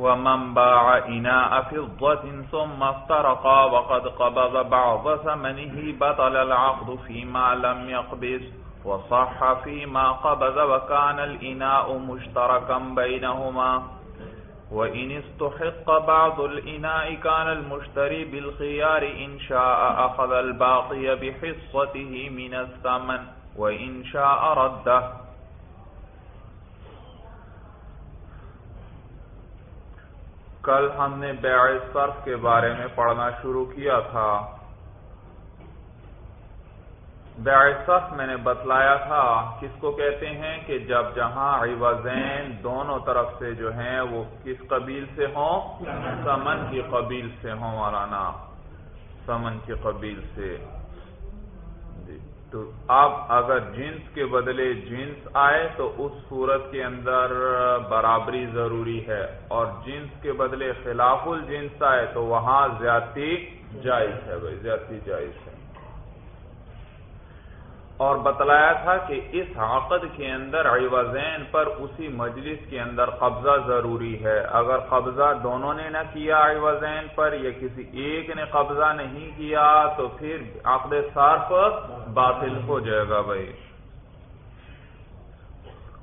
ومن باع إناء فضة ثم افترقا وقد قبض بعض ثمنه بطل العقد فيما لم يقبض وصح فيما قبض وكان الإناء مشتركا بينهما وإن استحق بعض الإناء كان المشتري بالخيار إن شاء أخذ الباقي بحصته من الثمن وإن شاء رده کل ہم نے بیع صرف کے بارے میں پڑھنا شروع کیا تھا۔ بیع صرف میں نے بتلایا تھا، کس کو کہتے ہیں کہ جب جہاں عوضین دونوں طرف سے جو ہیں وہ کس قبیل سے ہوں؟ سمن کی قبیل سے ہوں، مولانا۔ سمن کی قبیل سے۔ تو اب اگر جنس کے بدلے جنس آئے تو اس صورت کے اندر برابری ضروری ہے۔ اور جنس کے بدلے خلاف الجنس آئے تو وہاں زیادتی جائز ہے بھائی، زیادتی جائز ہے۔ اور بتلایا تھا کہ اس عقد کے اندر عوضین پر اسی مجلس کے اندر قبضہ ضروری ہے۔ اگر قبضہ دونوں نے نہ کیا عوضین پر یا کسی ایک نے قبضہ نہیں کیا، تو پھر عقد صارف باطل ہو جائے گا بھائی۔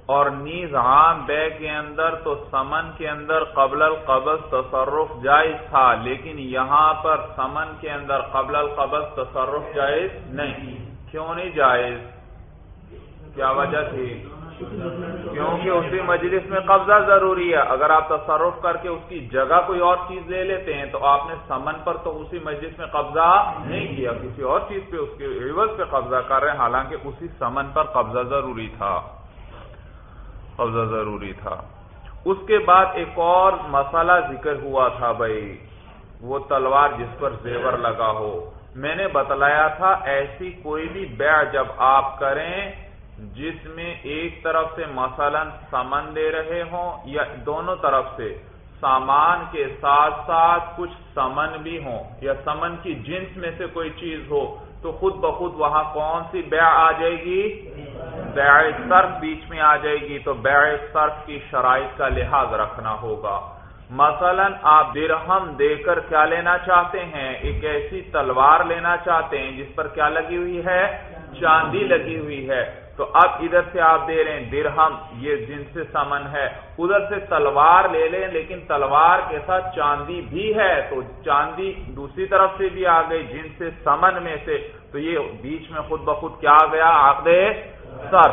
اور نیز عام بے کے اندر تو سمن کے اندر قبل القبض تصرف جائز تھا، لیکن یہاں پر سمن کے اندر قبل القبض تصرف جائز نہیں۔ کیوں نہیں جائز؟ کیا وجہ تھی؟ کیونکہ اسی مجلس میں قبضہ ضروری ہے۔ اگر آپ تصرف کر کے اس کی جگہ کوئی اور چیز لے لیتے ہیں تو آپ نے سمن پر تو اسی مجلس میں قبضہ نہیں کیا، کسی اور چیز پہ، اس کے عوض پہ قبضہ کر رہے ہیں۔ حالانکہ اسی سمن پر قبضہ ضروری تھا۔ قبضہ ضروری تھا۔ اس کے بعد ایک اور مسئلہ ذکر ہوا تھا بھائی۔ وہ تلوار جس پر زیور لگا ہو۔ میں نے بتلایا تھا، ایسی کوئی بھی بیع جب آپ کریں جس میں ایک طرف سے مثلا سمن دے رہے ہوں یا دونوں طرف سے، سامان کے ساتھ ساتھ کچھ سمن بھی ہوں یا سمن کی جنس میں سے کوئی چیز ہو، تو خود بخود وہاں کون سی بیع آ جائے گی؟ بیع صرف بیچ میں آ جائے گی، تو بیع صرف کی شرائط کا لحاظ رکھنا ہوگا۔ مثلا آپ درہم دے کر کیا لینا چاہتے ہیں؟ ایک ایسی تلوار لینا چاہتے ہیں جس پر کیا لگی ہوئی ہے؟ چاندی لگی ہوئی ہے۔ تو اب ادھر سے آپ دے رہے ہیں درہم، یہ جن سے سمن ہے۔ ادھر سے تلوار لے لیں، لیکن تلوار کے ساتھ چاندی بھی ہے۔ تو چاندی دوسری طرف سے بھی آ گئی، جن سے سمن میں سے۔ تو یہ بیچ میں خود بخود کیا آ گیا؟ آخر سر۔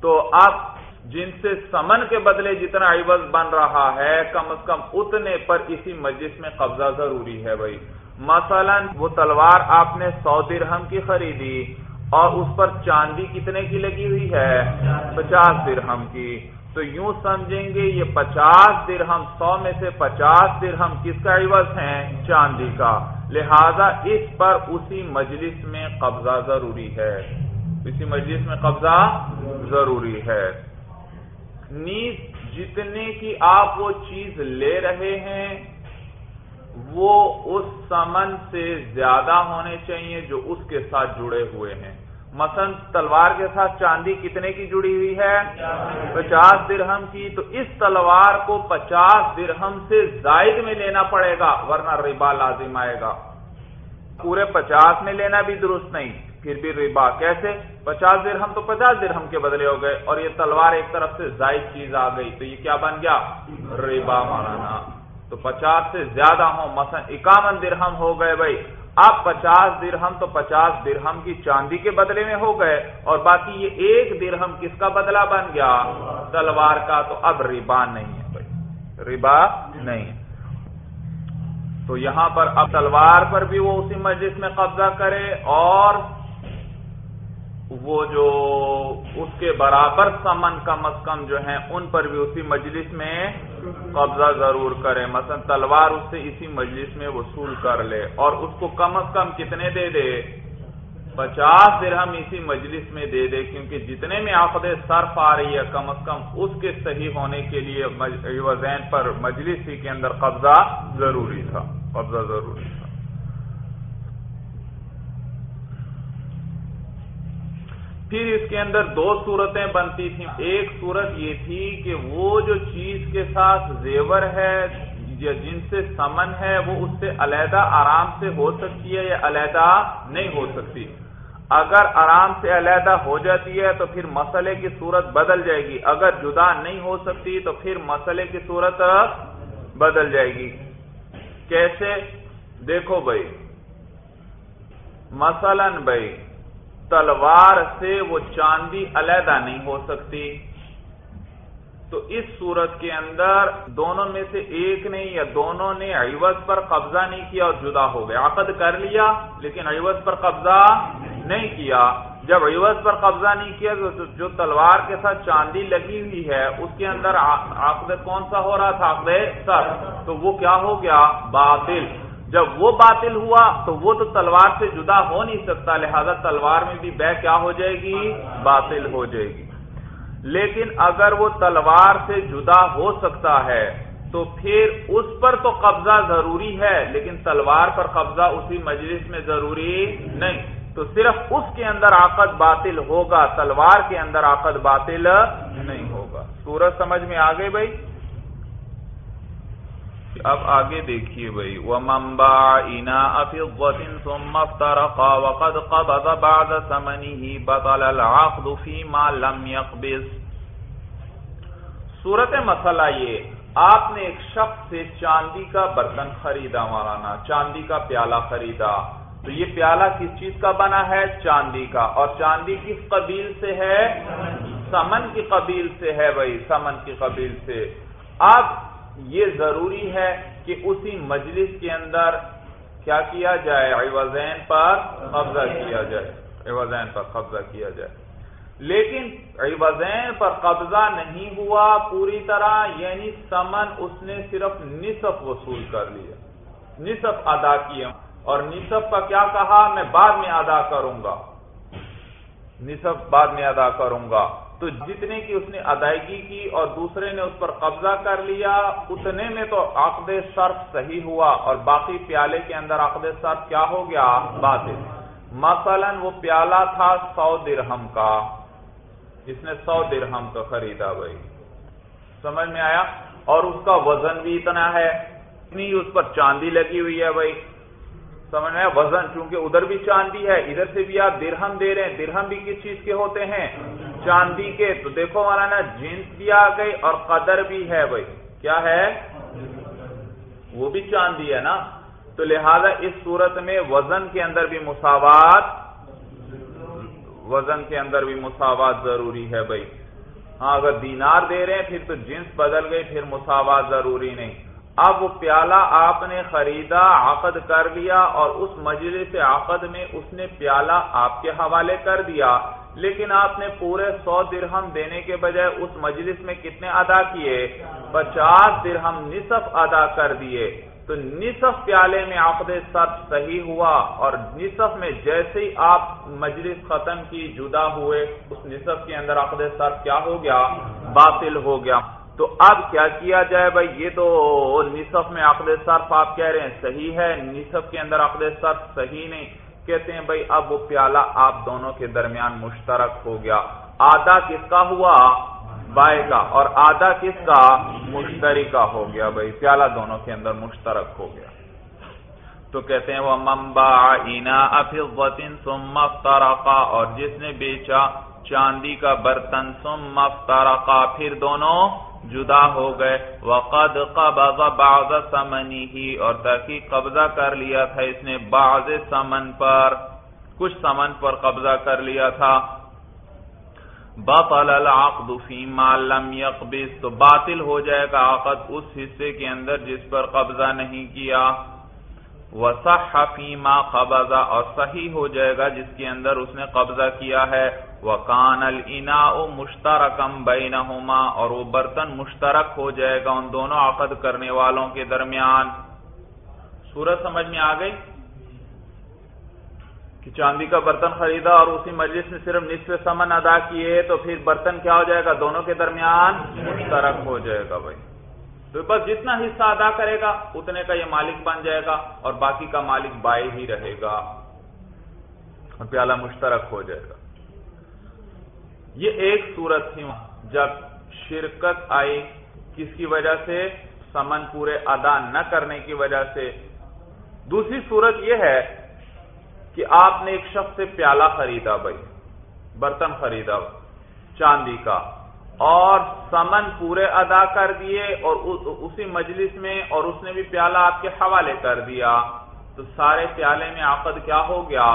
تو اب جن سے سمن کے بدلے جتنا عوض بن رہا ہے، کم از کم اتنے پر اسی مجلس میں قبضہ ضروری ہے بھائی۔ مثلا وہ تلوار آپ نے سو درہم کی خریدی اور اس پر چاندی کتنے کی لگی ہوئی ہے؟ پچاس درہم کی۔ تو یوں سمجھیں گے یہ پچاس درہم، سو میں سے پچاس درہم کس کا عوض ہے؟ چاندی کا۔ لہذا اس پر اسی مجلس میں قبضہ ضروری ہے۔ اسی مجلس میں قبضہ ضروری ہے۔ نیز جتنے کی آپ وہ چیز لے رہے ہیں، وہ اس سمن سے زیادہ ہونے چاہیے جو اس کے ساتھ جڑے ہوئے ہیں۔ مثلا تلوار کے ساتھ چاندی کتنے کی جڑی ہوئی ہے؟ پچاس درہم کی۔ تو اس تلوار کو پچاس درہم سے زائد میں لینا پڑے گا، ورنہ ربا لازم آئے گا۔ پورے پچاس میں لینا بھی درست نہیں۔ پھر بھی ربا کیسے؟ پچاس درہم تو پچاس درہم کے بدلے ہو گئے اور یہ تلوار ایک طرف سے زائد چیز آ گئی، تو یہ کیا بن گیا؟ ربا مارانا تو پچاس سے زیادہ ہوں، مثلا اکاون درہم ہو گئے بھائی۔ اب پچاس درہم تو پچاس درہم کی چاندی کے بدلے میں ہو گئے۔ اور باقی یہ ایک درہم کس کا بدلہ بن گیا؟ تلوار کا۔ تو اب ربا نہیں ہے بھائی۔ ربا نہیں تو یہاں پر اب تلوار پر بھی وہ اسی مجلس میں قبضہ کرے اور وہ جو اس کے برابر سمن کم از کم جو ہیں، ان پر بھی اسی مجلس میں قبضہ ضرور کرے مثلا تلوار اس سے اسی مجلس میں وصول کر لے اور اس کو کم از کم کتنے دے دے؟ پچاس درہم اسی مجلس میں دے دے، کیونکہ جتنے میں آفد صرف آ رہی ہے، کم از کم اس کے صحیح ہونے کے لیے وزین پر مجلس ہی کے اندر قبضہ ضروری تھا۔ قبضہ ضروری۔ تھا پھر اس کے اندر دو صورتیں بنتی تھیں۔ ایک صورت یہ تھی کہ وہ جو چیز کے ساتھ زیور ہے یا جن سے سمن ہے، وہ اس سے علیحدہ آرام سے ہو سکتی ہے یا علیحدہ نہیں ہو سکتی۔ اگر آرام سے علیحدہ ہو جاتی ہے تو پھر مسئلے کی صورت بدل جائے گی۔ اگر جدا نہیں ہو سکتی تو پھر مسئلے کی صورت بدل جائے گی۔ کیسے؟ دیکھو بھائی۔ مثلا بھائی تلوار سے وہ چاندی علیحدہ نہیں ہو سکتی۔ تو اس صورت کے اندر دونوں میں سے ایک نے یا دونوں نے عوض پر قبضہ نہیں کیا اور جدا ہو گئے۔ عقد کر لیا لیکن عوض پر قبضہ نہیں کیا۔ جب عوض پر قبضہ نہیں کیا تو جو تلوار کے ساتھ چاندی لگی ہوئی ہے، اس کے اندر عقد کون سا ہو رہا تھا؟ عقد سر۔ تو وہ کیا ہو گیا؟ باطل۔ جب وہ باطل ہوا تو وہ تو تلوار سے جدا ہو نہیں سکتا، لہذا تلوار میں بھی بہ کیا ہو جائے گی؟ باطل ہو جائے گی۔ لیکن اگر وہ تلوار سے جدا ہو سکتا ہے تو پھر اس پر تو قبضہ ضروری ہے، لیکن تلوار پر قبضہ اسی مجلس میں ضروری نہیں۔ تو صرف اس کے اندر آقد باطل ہوگا، تلوار کے اندر آقد باطل نہیں ہوگا۔ سورج سمجھ میں آ گئے بھائی؟ اب آگے دیکھیے بھائی۔ وہ ممبا اینا وقد قبض بعد ثمنه بطل العقد فيما لم يقبض۔ صورت مسئلہ یہ آپ نے ایک شخص سے چاندی کا برتن خریدا مولانا چاندی کا پیالہ خریدا۔ تو یہ پیالہ کس چیز کا بنا ہے؟ چاندی کا۔ اور چاندی کس قبیل سے ہے؟ سمن کی قبیل سے ہے بھائی سمن کی قبیل سے۔ اب یہ ضروری ہے کہ اسی مجلس کے اندر کیا کیا جائے؟ عوضین پر قبضہ کیا جائے۔ عوضین پر قبضہ کیا جائے۔ لیکن عوضین پر قبضہ نہیں ہوا پوری طرح یعنی سمن اس نے صرف نصف وصول کر لیا۔ نصف ادا کیا۔ اور نصف کا کیا کہا؟ میں بعد میں ادا کروں گا۔ نصف بعد میں ادا کروں گا۔ تو جتنے کی اس نے ادائیگی کی اور دوسرے نے اس پر قبضہ کر لیا، اتنے میں تو عقد صرف صحیح ہوا اور باقی پیالے کے اندر عقد صرف کیا ہو گیا؟ باطل۔ مثلا وہ پیالہ تھا سو درہم کا۔ اس نے سو درہم کا خریدا بھائی۔ سمجھ میں آیا؟ اور اس کا وزن بھی اتنا ہے۔ اتنی اس پر چاندی لگی ہوئی ہے بھائی۔ سمجھ میں وزن، چونکہ ادھر بھی چاندی ہے، ادھر سے بھی آپ درہم دے رہے ہیں۔ درہم بھی کس چیز کے ہوتے ہیں؟ چاندی کے۔ تو دیکھو مولانا، جنس بھی آ گئی اور قدر بھی ہے بھائی۔ کیا ہے؟ وہ بھی چاندی ہے نا۔ تو لہذا اس صورت میں وزن کے اندر بھی مساوات، وزن کے اندر بھی مساوات ضروری ہے بھائی۔ ہاں اگر دینار دے رہے ہیں، پھر تو جنس بدل گئی، پھر مساوات ضروری نہیں۔ اب وہ پیالہ آپ نے خریدا، عقد کر لیا اور اس مجلس عقد میں اس نے پیالہ آپ کے حوالے کر دیا۔ لیکن آپ نے پورے سو درہم دینے کے بجائے اس مجلس میں کتنے ادا کیے؟ پچاس درہم نصف ادا کر دیے۔ تو نصف پیالے میں عقد سب صحیح ہوا اور نصف میں جیسے ہی آپ مجلس ختم کی جدا ہوئے، اس نصف کے اندر عقد سب کیا ہو گیا؟ باطل ہو گیا۔ تو اب کیا کیا جائے بھائی؟ یہ تو نصف میں عقد صرف آپ کہہ رہے ہیں، صحیح ہے، نصف کے اندر عقد صرف صحیح نہیں۔ کہتے ہیں، بھائی، اب وہ پیالہ آپ دونوں کے درمیان مشترک ہو گیا۔ آدھا کس کا ہوا؟ بائے کا۔ اور آدھا کس کا؟ مشتری کا ہو گیا۔ بھائی، پیالہ دونوں کے اندر مشترک ہو گیا۔ تو کہتے ہیں وہ ممبا اینا افغن سم اور جس نے بیچا چاندی کا برتن سم مفترقا پھر دونوں جدا ہو گئے۔ وقد قبض بعض سمنی ہی اور تحقیق قبضہ کر لیا تھا اس نے بعض سمن پر۔ کچھ سمن پر قبضہ کر لیا تھا۔ بطل العقد فیما لم یقبض تو باطل ہو جائے گا عقد اس حصے کے اندر جس پر قبضہ نہیں کیا۔ وصح فيما قبض اور صحیح ہو جائے گا جس کے اندر اس نے قبضہ کیا ہے۔ وکان النا مشترکم بینہما اور وہ برتن مشترک ہو جائے گا ان دونوں عقد کرنے والوں کے درمیان۔ سورج سمجھ میں آ گئی؟ کہ چاندی کا برتن خریدا اور اسی مجلس میں صرف نصف سمن ادا کیے تو پھر برتن کیا ہو جائے گا؟ دونوں کے درمیان مشترک ہو جائے گا بھائی۔ تو بس جتنا حصہ ادا کرے گا، اتنے کا یہ مالک بن جائے گا اور باقی کا مالک بائے ہی رہے گا۔ پیالہ مشترک ہو جائے گا۔ یہ ایک صورت تھی جب شرکت آئی کس کی وجہ سے؟ سمن پورے ادا نہ کرنے کی وجہ سے۔ دوسری صورت یہ ہے کہ آپ نے ایک شخص سے پیالہ خریدا بھائی، برتن خریدا، چاندی کا۔ اور سمن پورے ادا کر دیے اور اسی مجلس میں اور اس نے بھی پیالہ آپ کے حوالے کر دیا۔ تو سارے پیالے میں عقد کیا ہو گیا؟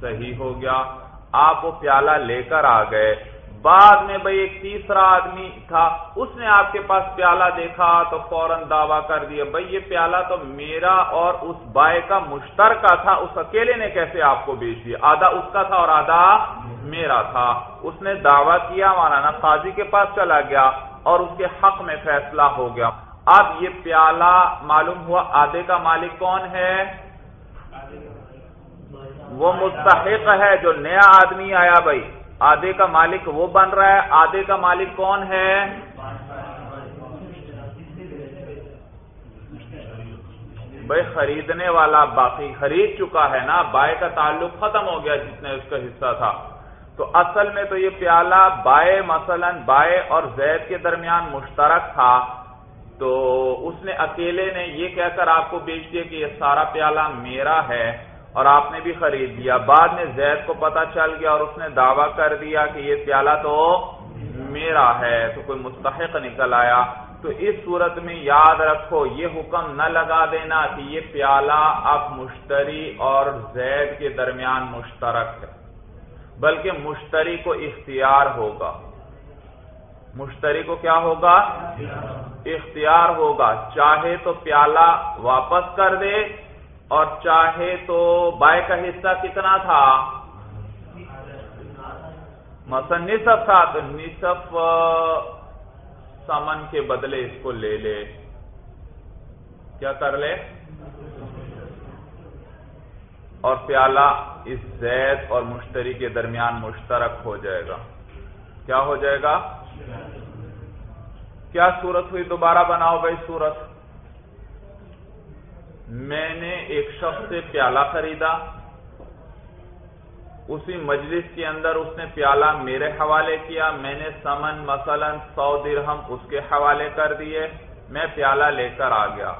صحیح ہو گیا۔ آپ وہ پیالہ لے کر آ گئے۔ بعد میں بھائی ایک تیسرا آدمی تھا، اس نے آپ کے پاس پیالہ دیکھا تو فوراً دعویٰ کر دیا، بھائی یہ پیالہ تو میرا اور اس بائے کا مشترکہ تھا، اس اکیلے نے کیسے آپ کو بیچ دیا؟ آدھا اس کا تھا اور آدھا میرا تھا۔ اس نے دعویٰ کیا، مولانا قاضی کے پاس چلا گیا اور اس کے حق میں فیصلہ ہو گیا۔ اب یہ پیالہ معلوم ہوا آدھے کا مالک کون ہے؟ وہ مستحق ہے جو نیا آدمی آیا بھائی۔ آدھے کا مالک وہ بن رہا ہے، آدھے کا مالک کون ہے؟ بھائی خریدنے والا باقی خرید چکا ہے نا، بائے کا تعلق ختم ہو گیا جس نے اس کا حصہ تھا۔ تو اصل میں تو یہ پیالہ بائے مثلا بائے اور زید کے درمیان مشترک تھا۔ تو اس نے اکیلے نے یہ کہہ کر آپ کو بیچ دیا کہ یہ سارا پیالہ میرا ہے۔ اور آپ نے بھی خرید لیا۔ بعد میں زید کو پتا چل گیا اور اس نے دعویٰ کر دیا کہ یہ پیالہ تو میرا ہے، تو کوئی مستحق نکل آیا۔ تو اس صورت میں یاد رکھو، یہ حکم نہ لگا دینا کہ یہ پیالہ اب مشتری اور زید کے درمیان مشترک ہے، بلکہ مشتری کو اختیار ہوگا۔ مشتری کو کیا ہوگا؟ اختیار ہوگا۔ چاہے تو پیالہ واپس کر دے اور چاہے تو بائے کا حصہ کتنا تھا؟ مثلا نصف تھا تو نصف سمن کے بدلے اس کو لے لے۔ کیا کر لے؟ اور پیالہ اس زید اور مشتری کے درمیان مشترک ہو جائے گا۔ کیا ہو جائے گا؟ کیا صورت ہوئی؟ دوبارہ بناؤ بھائی صورت۔ میں نے ایک شخص سے پیالہ خریدا۔ اسی مجلس کے اندر اس نے پیالہ میرے حوالے کیا۔ میں نے سمن مثلا سو درہم اس کے حوالے کر دیے۔ میں پیالہ لے کر آ گیا۔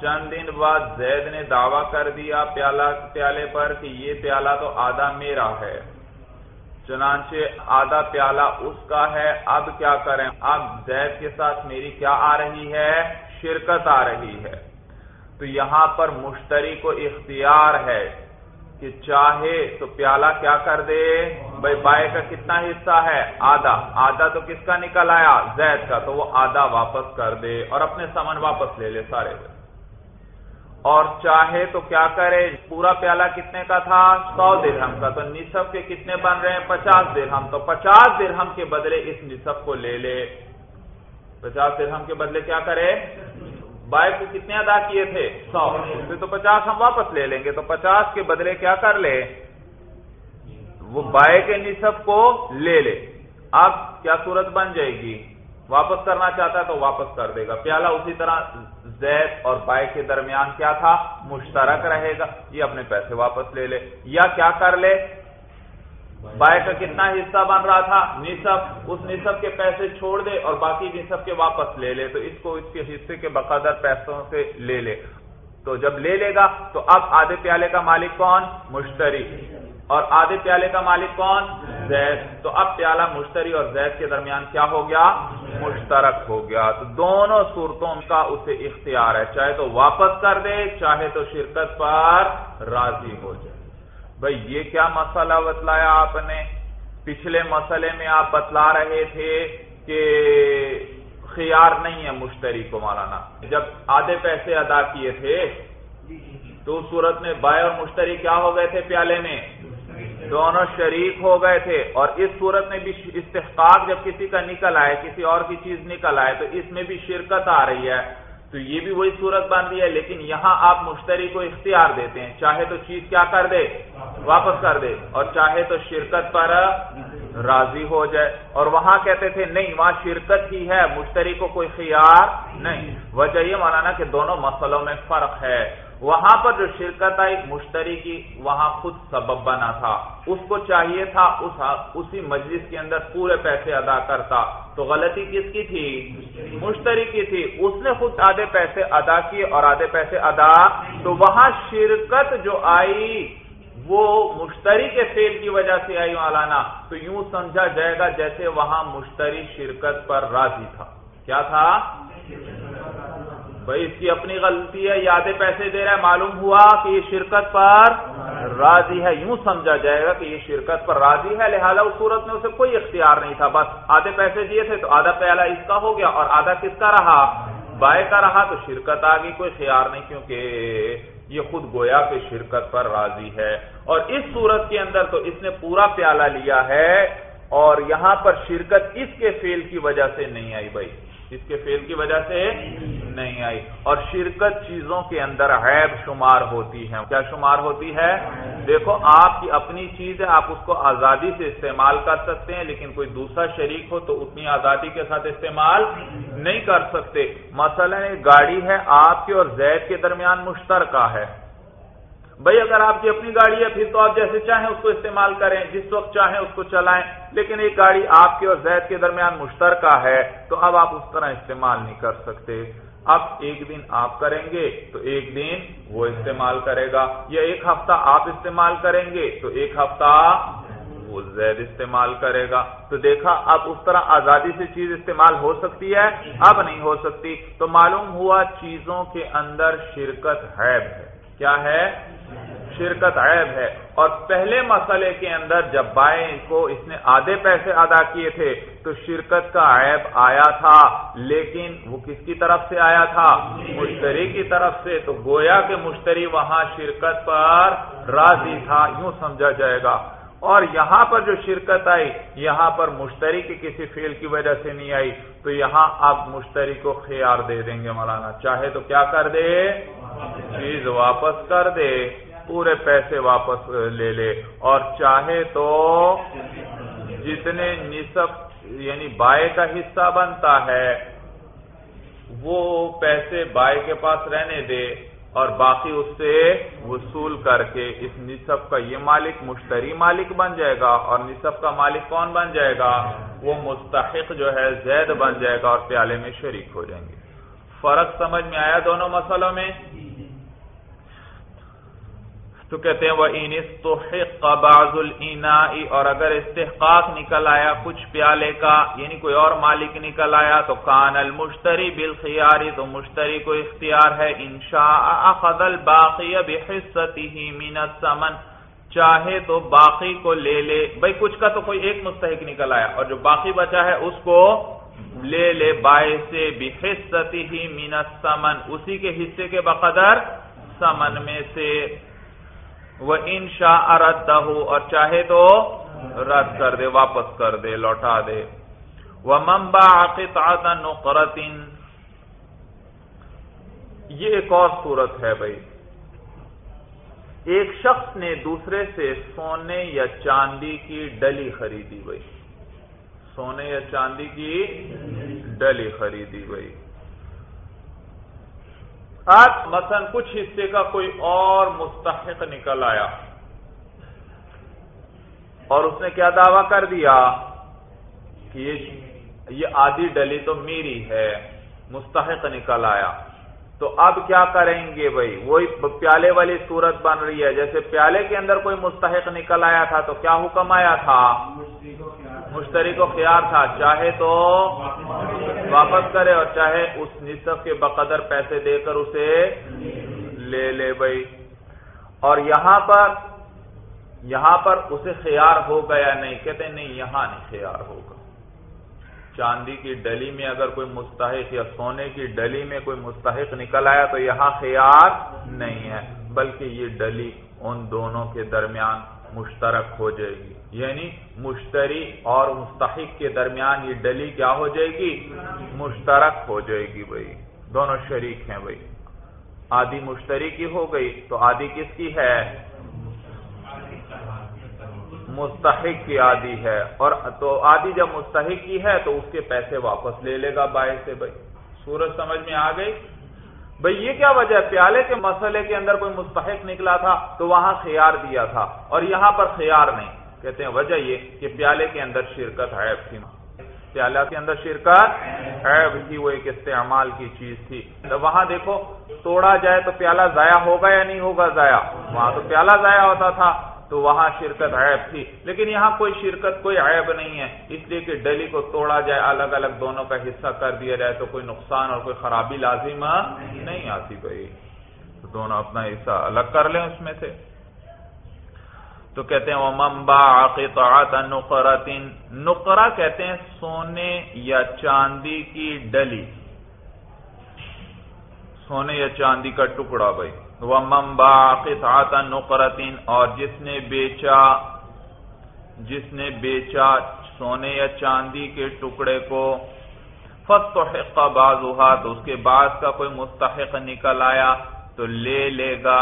چند دن بعد زید نے دعویٰ کر دیا پیالہ پیالے پر کہ یہ پیالہ تو آدھا میرا ہے۔ چنانچہ آدھا پیالہ اس کا ہے۔ اب کیا کریں؟ اب زید کے ساتھ میری کیا آ رہی ہے؟ شرکت آ رہی ہے۔ تو یہاں پر مشتری کو اختیار ہے کہ چاہے تو پیالہ کیا کر دے، بھائی بائے کا کتنا حصہ ہے؟ آدھا۔ آدھا تو کس کا نکل آیا؟ زید کا۔ تو وہ آدھا واپس کر دے اور اپنے سامان واپس لے لے سارے۔ اور چاہے تو کیا کرے؟ پورا پیالہ کتنے کا تھا؟ سو درہم کا۔ تو نصف کے کتنے بن رہے ہیں؟ پچاس درہم۔ تو پچاس درہم کے بدلے اس نصف کو لے لے۔ پچاس درہم کے بدلے کیا کرے؟ بائے کو کتنے ادا کیے تھے؟ سو۔ پھر تو پچاس ہم واپس لے لیں گے، تو پچاس کے بدلے کیا کر لے؟ وہ بائے کے نصب کو لے لے۔ اب کیا صورت بن جائے گی؟ واپس کرنا چاہتا ہے تو واپس کر دے گا۔ پیالہ اسی طرح زید اور بائے کے درمیان کیا تھا؟ مشترک رہے گا۔ یہ اپنے پیسے واپس لے لے۔ یا کیا کر لے؟ بائے کا کتنا حصہ بن رہا تھا، نصف، اس نصف کے پیسے چھوڑ دے اور باقی نصف کے واپس لے لے، تو اس کو اس کے حصے کے بقدر پیسوں سے لے لے۔ تو جب لے لے گا، تو اب آدھے پیالے کا مالک کون؟ مشتری۔ اور آدھے پیالے کا مالک کون؟ زید۔ تو اب پیالہ مشتری اور زید کے درمیان کیا ہو گیا؟ مشترک ہو گیا۔ تو دونوں صورتوں کا اسے اختیار ہے، چاہے تو واپس کر دے، چاہے تو شرکت پر راضی ہو جائے۔ بھائی یہ کیا مسئلہ بتلایا آپ نے؟ پچھلے مسئلے میں آپ بتلا رہے تھے کہ خیار نہیں ہے مشتری کو مولانا۔ جب آدھے پیسے ادا کیے تھے، تو اس صورت میں بائے اور مشتری کیا ہو گئے تھے پیالے میں؟ دونوں شریک ہو گئے تھے۔ اور اس صورت میں بھی استحقاق جب کسی کا نکل آئے، کسی اور کی چیز نکل آئے، تو اس میں بھی شرکت آ رہی ہے۔ تو یہ بھی وہی صورت بن رہی ہے، لیکن یہاں آپ مشتری کو اختیار دیتے ہیں۔ چاہے تو چیز کیا کر دے، واپس کر دے۔ اور چاہے تو شرکت پر راضی ہو جائے۔ اور وہاں کہتے تھے، نہیں، وہاں شرکت ہی ہے، مشتری کو کوئی خیار نہیں۔ وجہ یہ مانانا کہ دونوں مسئلوں میں فرق ہے۔ وہاں پر جو شرکت آئی، مشتری کی، وہاں خود سبب بنا تھا۔ اس کو چاہیے تھا، اس اسی مجلس کے اندر پورے پیسے ادا کرتا۔ تو غلطی کس کی تھی؟ مشتری کی تھی۔ اس نے خود آدھے پیسے ادا کیے اور آدھے پیسے ادا۔ تو وہاں شرکت جو آئی، وہ مشتری کے فیل کی وجہ سے آئی مولانا۔ تو یوں سمجھا جائے گا جیسے وہاں مشتری شرکت پر راضی تھا۔ کیا تھا؟ بھائی اس کی اپنی غلطی ہے، یادیں پیسے دے رہا ہے، معلوم ہوا کہ یہ شرکت پر راضی ہے۔ یوں سمجھا جائے گا کہ یہ شرکت پر راضی ہے، لہذا اس صورت میں اسے کوئی اختیار نہیں تھا۔ بس آدھے پیسے دیے تھے تو آدھا پہلا اس کا ہو گیا اور آدھا کس کا رہا؟ بائے کا رہا۔ تو شرکت آ گئی کوئی خیار نہیں، کیونکہ یہ خود گویا کہ شرکت پر راضی ہے۔ اور اس صورت کے اندر تو اس نے پورا پیالہ لیا ہے اور یہاں پر شرکت اس کے فیل کی وجہ سے نہیں آئی بھائی۔ اس کے فیل کی وجہ سے نہیں آئی۔ اور شرکت چیزوں کے اندر عیب شمار ہوتی ہے۔ کیا شمار ہوتی ہے؟ دیکھو، آپ کی اپنی چیز ہے، آپ اس کو آزادی سے استعمال کر سکتے ہیں، لیکن کوئی دوسرا شریک ہو تو اتنی آزادی کے ساتھ استعمال نہیں کر سکتے۔ مثلا گاڑی ہے، آپ کے اور زید کے درمیان مشترکہ ہے۔ بھائی اگر آپ کی اپنی گاڑی ہے، پھر تو آپ جیسے چاہیں اس کو استعمال کریں، جس وقت چاہیں اس کو چلائیں۔ لیکن ایک گاڑی آپ کے اور زید کے درمیان مشترکہ ہے، تو اب آپ اس طرح استعمال نہیں کر سکتے۔ اب ایک دن آپ کریں گے، تو ایک دن وہ استعمال کرے گا۔ یا ایک ہفتہ آپ استعمال کریں گے، تو ایک ہفتہ وہ زید استعمال کرے گا۔ تو دیکھا، اب اس طرح آزادی سے چیز استعمال ہو سکتی ہے، اب نہیں ہو سکتی۔ تو معلوم ہوا چیزوں کے اندر شرکت ہے۔ کیا ہے؟ شرکت عیب ہے۔ اور پہلے مسئلے کے اندر جب بائیں کو اس نے آدھے پیسے ادا کیے تھے، تو شرکت کا عیب آیا تھا۔ لیکن وہ کس کی طرف سے آیا تھا؟ مشتری کی طرف سے۔ تو گویا کہ مشتری وہاں شرکت پر راضی تھا، یوں سمجھا جائے گا۔ اور یہاں پر جو شرکت آئی، یہاں پر مشتری کے کسی فیل کی وجہ سے نہیں آئی۔ تو یہاں آپ مشتری کو خیار دے دیں گے مولانا۔ چاہے تو کیا کر دے؟ چیز واپس کر دے۔ پورے پیسے واپس لے لے۔ اور چاہے تو جتنے نصب یعنی بائے کا حصہ بنتا ہے، وہ پیسے بائے کے پاس رہنے دے اور باقی اس سے وصول کر کے اس نصب کا یہ مالک مشتری مالک بن جائے گا اور نصب کا مالک کون بن جائے گا؟ وہ مستحق جو ہے زید بن جائے گا اور پیالے میں شریک ہو جائیں گے۔ فرق سمجھ میں آیا دونوں مسئلوں میں؟ تو کہتے ہیں وہ بعض العنائی اور اگر استحقاق نکل آیا کچھ پیالے کا یعنی کوئی اور مالک نکل آیا، تو کان المشتری بالخیاری تو مشتری کو اختیار ہے اخذ الباقی بحصته من الثمن، چاہے تو باقی کو لے لے، بھائی کچھ کا تو کوئی ایک مستحق نکل آیا، اور جو باقی بچا ہے اس کو لے لے بائے سے بحصته من الثمن، اسی کے حصے کے بقدر سمن میں سے وہ ان شاء ارد اور چاہے تو رد کر دے، واپس کر دے، لوٹا دے۔ وہ ممبا نقرتن یہ ایک اور صورت ہے بھائی۔ ایک شخص نے دوسرے سے سونے یا چاندی کی ڈلی خریدی بھائی۔ سونے یا چاندی کی ڈلی خریدی بھائی۔ آج مثلا کچھ حصے کا کوئی اور مستحق نکل آیا اور اس نے کیا دعویٰ کر دیا کہ یہ آدھی ڈلی تو میری ہے، مستحق نکل آیا۔ تو اب کیا کریں گے بھائی؟ وہی پیالے والی صورت بن رہی ہے۔ جیسے پیالے کے اندر کوئی مستحق نکل آیا تھا تو کیا حکم آیا تھا؟ مشتری کو خیال تھا۔ چاہے تو واپس کرے اور چاہے اس نصف کے بقدر پیسے دے کر اسے لے لے بھائی۔ اور یہاں پر یہاں پر اسے خیار ہو گیا نہیں، کہتے نہیں، یہاں نہیں خیار ہوگا۔ چاندی کی ڈلی میں اگر کوئی مستحق یا سونے کی ڈلی میں کوئی مستحق نکل آیا تو یہاں خیار نہیں ہے، بلکہ یہ ڈلی ان دونوں کے درمیان مشترک ہو جائے گی۔ یعنی مشتری اور مستحق کے درمیان یہ ڈلی کیا ہو جائے گی؟ مشترک ہو جائے گی بھائی۔ دونوں شریک ہیں بھائی۔ آدھی مشتری کی ہو گئی تو آدھی کس کی ہے؟ مستحق کی آدھی ہے۔ اور تو آدھی جب مستحق کی ہے تو اس کے پیسے واپس لے لے گا باعث سے بھائی۔ سورج سمجھ میں آ گئی؟ بھئی یہ کیا وجہ ہے؟ پیالے کے مسئلے کے اندر کوئی مستحق نکلا تھا تو وہاں خیار دیا تھا اور یہاں پر خیار نہیں۔ کہتے ہیں وجہ یہ کہ پیالے کے اندر شرکت عیب تھی۔ پیالہ کے اندر شرکت عیب تھی، وہ ایک استعمال کی چیز تھی۔ وہاں دیکھو، توڑا جائے تو پیالہ ضائع ہوگا یا نہیں ہوگا ضائع؟ وہاں تو پیالہ ضائع ہوتا تھا۔ تو وہاں شرکت عیب تھی۔ لیکن یہاں کوئی شرکت، کوئی عیب نہیں ہے۔ اس لیے کہ ڈلی کو توڑا جائے، الگ الگ دونوں کا حصہ کر دیا جائے تو کوئی نقصان اور کوئی خرابی لازم نہیں آتی بھائی۔ دونوں اپنا حصہ الگ کر لیں اس میں سے۔ تو کہتے ہیں وہ ممبا نقرتن نقرا کہتے ہیں سونے یا چاندی کی ڈلی۔ سونے یا چاندی کا ٹکڑا بھائی۔ وہ ممبا قطعت نقرتن اور جس نے بیچا، جس نے بیچا سونے یا چاندی کے ٹکڑے کو فتح بازوہا تو اس کے بعد کا کوئی مستحق نکل آیا، تو لے لے گا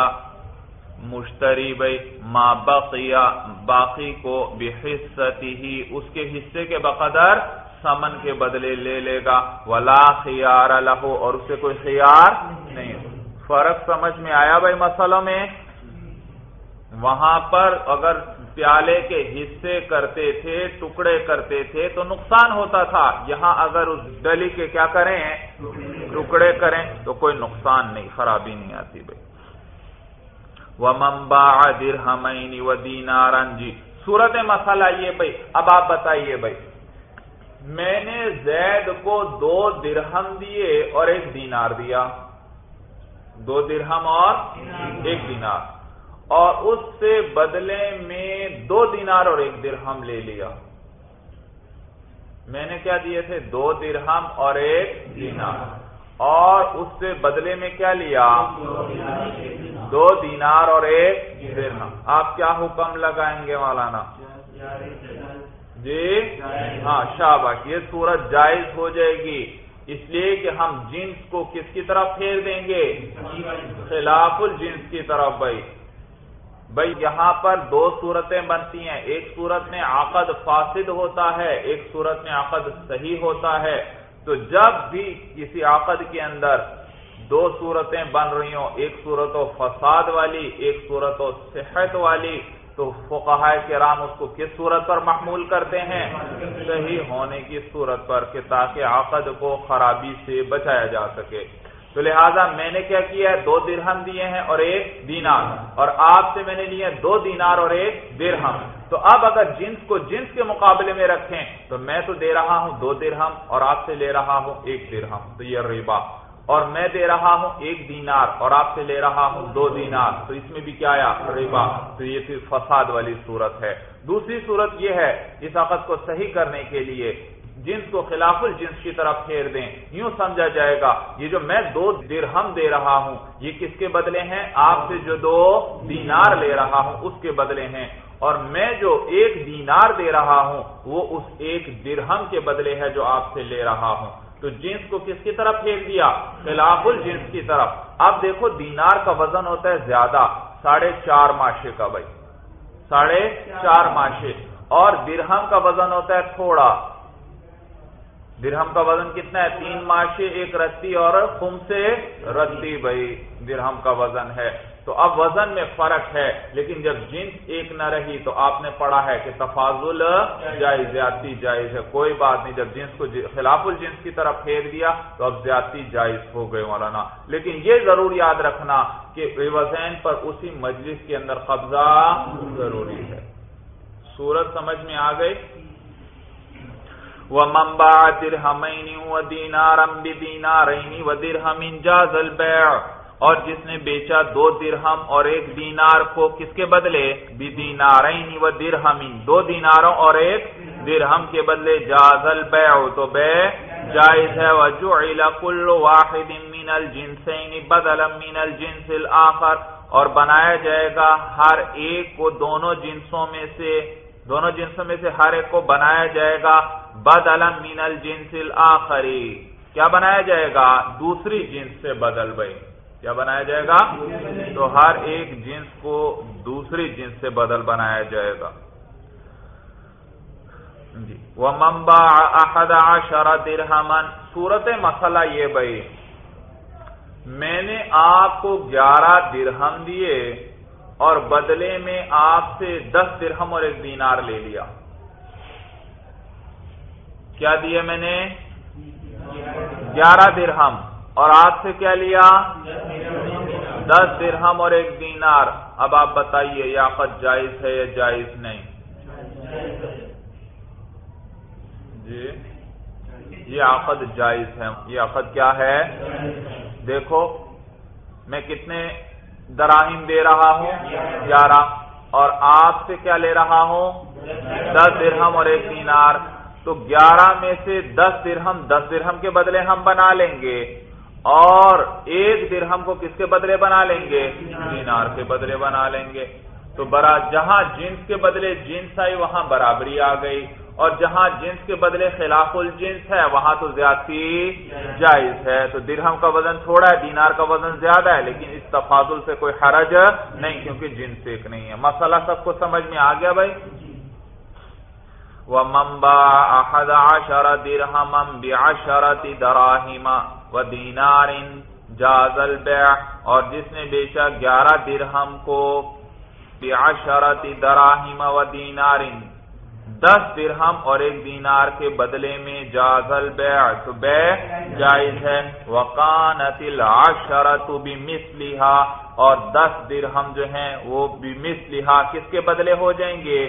مشتری بھائی ما بقیا باقی کو بحصتی ہی اس کے حصے کے بقدر سمن کے بدلے لے لے گا، ولا خیار لہو اور اسے کوئی خیار نہیں فرق سمجھ میں آیا بھائی مسئلہ میں؟ وہاں پر اگر پیالے کے حصے کرتے تھے، ٹکڑے کرتے تھے تو نقصان ہوتا تھا۔ یہاں اگر اس ڈلی کے کیا کریں؟ ٹکڑے کریں تو کوئی نقصان نہیں، خرابی نہیں آتی بھائی۔ وہ ممبا درہمین و دینارن جی صورت مسئلہ یہ بھائی، اب آپ بتائیے بھائی۔ میں نے زید کو دو درہم دیے اور ایک دینار دیا۔ دو درہم اور ایک دینار۔ اور اس سے بدلے میں دو دینار اور ایک درہم لے لیا۔ میں نے کیا دیے تھے؟ دو درہم اور ایک دینار۔ اور اس سے بدلے میں کیا لیا؟ دو دینار اور ایک درہم۔ آپ کیا حکم لگائیں گے مولانا؟ جی؟ ہاں شاباش، یہ صورت جائز ہو جائے گی۔ اس لیے کہ ہم جنس کو کس کی طرف پھیر دیں گے؟ خلاف الجنس کی طرف بھائی۔ بھائی، یہاں پر دو صورتیں بنتی ہیں۔ ایک صورت میں عقد فاسد ہوتا ہے، ایک صورت میں عقد صحیح ہوتا ہے۔ تو جب بھی کسی عقد کے اندر دو صورتیں بن رہی ہوں، ایک صورت و فساد والی، ایک صورت و صحت والی تو فقہ کرام اس کو کس صورت پر محمول کرتے ہیں؟ صحیح ہونے کی صورت پر کہ تاکہ عقد کو خرابی سے بچایا جا سکے۔ تو لہٰذا میں نے کیا کیا ہے؟ دو درہم دیے ہیں اور ایک دینار۔ اور آپ سے میں نے لیے دو دینار اور ایک درہم۔ تو اب اگر جنس کو جنس کے مقابلے میں رکھیں، تو میں تو دے رہا ہوں دو درہم اور آپ سے لے رہا ہوں ایک درہم۔ تو یہ ریبا اور میں دے رہا ہوں ایک دینار اور آپ سے لے رہا ہوں دو دینار۔ تو اس میں بھی کیا آیا؟ ریبا تو یہ پھر فساد والی صورت ہے۔ دوسری صورت یہ ہے اس عقد کو صحیح کرنے کے لیے جنس کو خلاف الجنس کی طرف پھیر دیں۔ یوں سمجھا جائے گا، یہ جو میں دو درہم دے رہا ہوں، یہ کس کے بدلے ہیں؟ آپ سے جو دو دینار لے رہا ہوں، اس کے بدلے ہیں۔ اور میں جو ایک دینار دے رہا ہوں، وہ اس ایک درہم کے بدلے ہے جو آپ سے لے رہا ہوں۔ تو جنس کو کس کی طرف پھیر دیا؟ خلاف الجنس کی طرف۔ اب دیکھو دینار کا وزن ہوتا ہے زیادہ۔ ساڑھے چار ماشے کا بھائی۔ ساڑھے چار ماشے اور درہم کا وزن ہوتا ہے تھوڑا۔ درہم کا وزن کتنا ہے؟ تین ماشے ایک رتی اور خم سے رتی بھائی۔ درہم کا وزن ہے۔ تو اب وزن میں فرق ہے، لیکن جب جنس ایک نہ رہی تو آپ نے پڑھا ہے کہ تفاضل جائز، زیادتی جائز ہے۔ کوئی بات نہیں، جب جنس کو جی- خلاف الجنس کی طرف پھیر دیا تو اب زیادتی جائز ہو گئے مولانا۔ لیکن یہ ضرور یاد رکھنا کہ وزین پر اسی مجلس کے اندر قبضہ ضروری ہے۔ سورت سمجھ میں آ گئی؟ وہ ممبا درہمین و دینارم بدینارین و درہم جاز البیع اور جس نے بیچا دو درہم اور ایک دینار کو کس کے بدلے؟ بدینارین و درہمین۔ دو دیناروں اور ایک درہم کے بدلے۔ جاز البیع تو بے جائز ہے۔ وجعل كل واحد من الجنسین بدلا من الجنس الاخر۔ اور بنایا جائے گا ہر ایک کو دونوں جنسوں میں سے، دونوں جنسوں میں سے ہر ایک کو بنایا جائے گا بدل من الجنس الاخری کیا بنایا جائے گا؟ دوسری جنس سے بدل بھائی۔ کیا بنایا جائے گا؟ تو ہر ایک جنس کو دوسری جنس سے بدل بنایا جائے گا۔ جی۔ وہ ممبا احد عشر درہمن صورت مسئلہ یہ بھائی، میں نے آپ کو گیارہ درہم دیے اور بدلے میں آپ سے دس درہم اور ایک دینار لے لیا۔ کیا دیے میں نے؟ گیارہ درہم۔ اور آپ سے کیا لیا؟ دس درہم اور ایک دینار۔ اب آپ بتائیے یہ آفت جائز ہے یا جائز نہیں؟ جی یہ آفت جائز ہے۔ یہ آفت کیا ہے؟ دیکھو، میں کتنے دراہیم دے رہا ہوں؟ گیارہ۔ اور آپ سے کیا لے رہا ہوں؟ دس درہم اور ایک دینار۔ تو گیارہ میں سے دس درہم دس درہم کے بدلے ہم بنا لیں گے۔ اور ایک درہم کو کس کے بدلے بنا لیں گے؟ دینار کے بدلے بنا لیں گے۔ تو برا، جہاں جنس کے بدلے جنس آئی، وہاں برابری آ گئی۔ اور جہاں جنس کے بدلے خلاف الجنس ہے، وہاں تو زیادتی جائز ہے۔ تو درہم کا وزن تھوڑا ہے، دینار کا وزن زیادہ ہے، لیکن اس تفاضل سے کوئی حرج نہیں، کیونکہ جنس ایک نہیں ہے۔ مسئلہ سب کو سمجھ میں آ گیا بھائی؟ ومن ممبا احد عشر درہم بعشرة دراهم و جاز البيع اور جس نے بیچا گیارہ درہم کو بعشرة دراہم و دینار دس درہم اور ایک دینار کے بدلے میں جاز البیع تو بیع جائز ہے. وقانت العشرت بمثلها اور دس درہم جو ہیں وہ بمثلها کس کے بدلے ہو جائیں گے؟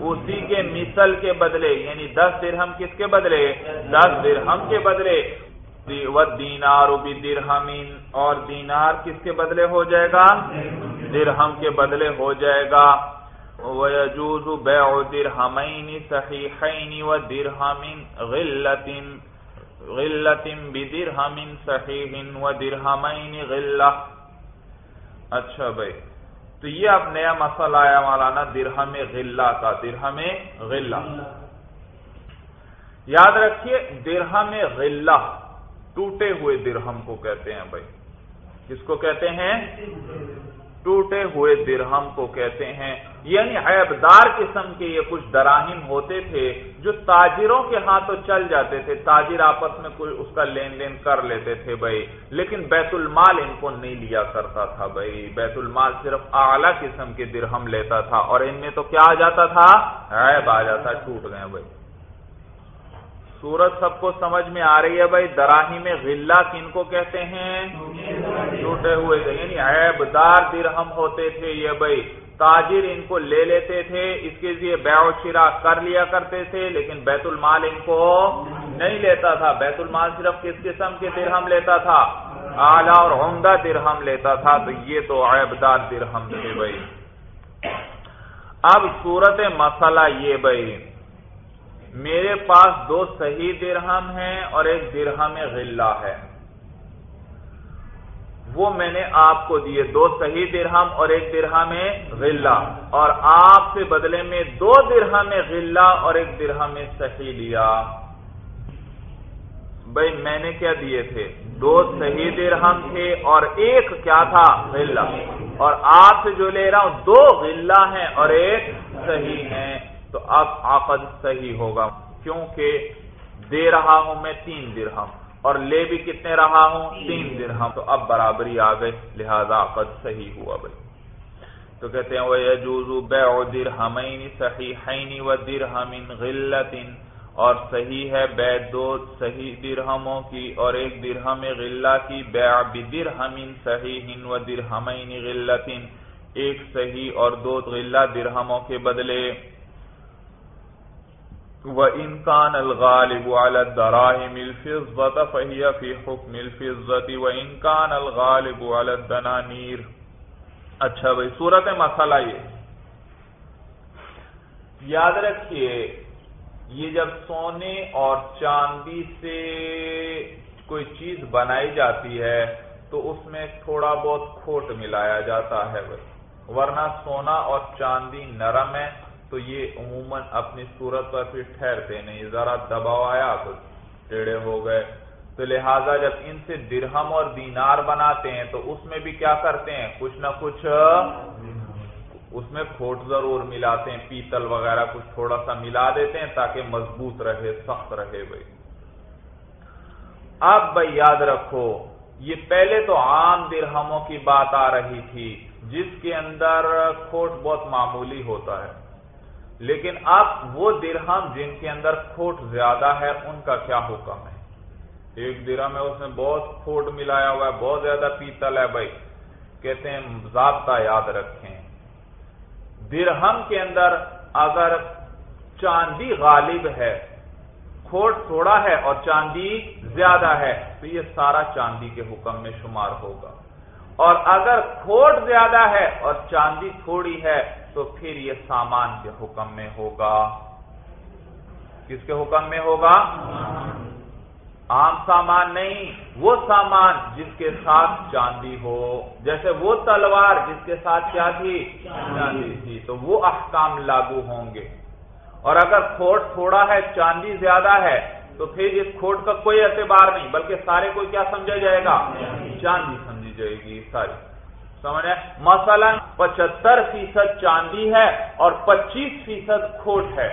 اسی کے مثل کے بدلے یعنی دس درہم کس کے بدلے؟ دس درہم کے بدلے. دینار بھی درہم اور دینار کس کے بدلے ہو جائے گا؟ درہم کے بدلے ہو جائے گا. وَيَجُوزُ بَيْعُ دِرْهَمَيْنِ صَحِيحَيْنِ وَدِرْهَمٍ غِلَّةٍ غِلَّةٍ بِدِرْهَمٍ صَحِيحٍ وَدِرْهَمَيْنِ غِلَّةٍ. اچھا بھائی، تو یہ اب نیا مسئلہ آیا مولانا، درہم غلہ کا، درہم غلہ. یاد رکھیے، درہم غلہ ٹوٹے ہوئے درہم کو کہتے ہیں بھائی. کس کو کہتے ہیں؟ ٹوٹے ہوئے درہم کو کہتے ہیں۔ یعنی عیبدار قسم کے یہ کچھ دراہم ہوتے تھے جو تاجروں کے ہاتھوں چل جاتے تھے۔ تاجر آپس میں کوئی اس کا لین دین کر لیتے تھے بھائی، لیکن بیت المال ان کو نہیں لیا کرتا تھا بھائی۔ بیت المال صرف اعلی قسم کے درہم لیتا تھا اور ان میں تو کیا آ جاتا تھا؟ عیب آ جاتا ٹوٹ گئے بھائی۔ سورج سب کو سمجھ میں آ رہی ہے بھائی، دراہی میں غلہ کن کو کہتے ہیں؟ ٹوٹے ہوئے یعنی عیب دار درہم ہوتے تھے یہ بھائی۔ تاجر ان کو لے لیتے تھے، اس کے لیے بیع و شرا کر لیا کرتے تھے، لیکن بیت المال ان کو نہیں لیتا تھا۔ بیت المال صرف کس قسم کے درہم لیتا تھا؟ اعلی اور عمدہ درہم لیتا تھا۔ تو یہ تو عیب دار درہم تھے بھائی۔ اب صورت مسئلہ یہ بھائی۔ میرے پاس دو صحیح درہم ہیں اور ایک درہم غلہ ہے۔ وہ میں نے آپ کو دیے دو صحیح درہم اور ایک درہم غلہ۔ اور آپ سے بدلے میں دو درہم غلہ اور ایک درہم صحیح لیا۔ بھائی میں نے کیا دیے تھے؟ دو صحیح درہم تھے اور ایک کیا تھا؟ غلہ۔ اور آپ سے جو لے رہا ہوں، دو غلہ ہیں اور ایک صحیح ہیں۔ تو اب عقد صحیح ہوگا کیونکہ دے رہا ہوں میں تین درہم اور لے بھی کتنے رہا ہوں؟ تین درہم۔ تو اب برابری آ گئی لہذا عقد صحیح ہوا بھائی۔ تو کہتے ہیں وہ یجوز بیع درہمین صحیحین و درہم غلت اور صحیح ہے بیع دو صحیح درہموں کی اور ایک درہم غلہ کی۔ بیع بدرہم صحیح و درہمین غلت ایک صحیح اور دو غلہ درہموں کے بدلے۔ وَإِن الْغَالِبُ عَلَى الدَّرَاهِمِ الْفِضَّةَ فَهِيَ فِي حُكْمِ الْفِضَّةِ وَإِن كَانَ الْغَالِبُ عَلَى الدَّنَانِيرِ۔ اچھا بھئی صورت مسئلہ یہ یاد رکھئے یہ جب سونے اور چاندی سے کوئی چیز بنائی جاتی ہے، تو اس میں تھوڑا بہت کھوٹ ملایا جاتا ہے بھئی ورنہ سونا اور چاندی نرم ہے۔ تو یہ عموماً اپنی صورت پر پھر ٹھہرتے نہیں، ذرا دباؤ آیا تو ٹیڑے ہو گئے۔ تو لہٰذا جب ان سے درہم اور دینار بناتے ہیں تو اس میں بھی کیا کرتے ہیں؟ کچھ نہ کچھ اس میں کھوٹ ضرور ملاتے ہیں، پیتل وغیرہ کچھ تھوڑا سا ملا دیتے ہیں تاکہ مضبوط رہے، سخت رہے بھائی۔ اب بھائی یاد رکھو، یہ پہلے تو عام درہموں کی بات آ رہی تھی، جس کے اندر کھوٹ بہت معمولی ہوتا ہے۔ لیکن اب وہ درہم جن کے اندر کھوٹ زیادہ ہے، ان کا کیا حکم ہے؟ ایک درہم ہے، اس میں بہت کھوٹ ملایا ہوا ہے، بہت زیادہ پیتل ہے بھائی۔ کہتے ہیں، ضابطہ یاد رکھیں۔ درہم کے اندر اگر چاندی غالب ہے، کھوٹ تھوڑا ہے اور چاندی زیادہ ہے، تو یہ سارا چاندی کے حکم میں شمار ہوگا۔ اور اگر کھوٹ زیادہ ہے اور چاندی تھوڑی ہے تو پھر یہ سامان کے حکم میں ہوگا۔ کس کے حکم میں ہوگا؟ عام سامان نہیں، وہ سامان جس کے ساتھ چاندی ہو۔ جیسے وہ تلوار جس کے ساتھ کیا تھی؟ چاندی تھی۔ تو وہ احکام لاگو ہوں گے۔ اور اگر کھوٹ تھوڑا ہے، چاندی زیادہ ہے، تو پھر اس کھوٹ کا کوئی اعتبار نہیں، بلکہ سارے کو کیا سمجھا جائے گا؟ چاندی سمجھی جائے گی ساری۔ سمجھ مثلا پچہتر فیصد چاندی ہے اور پچیس فیصد کھوٹ ہے۔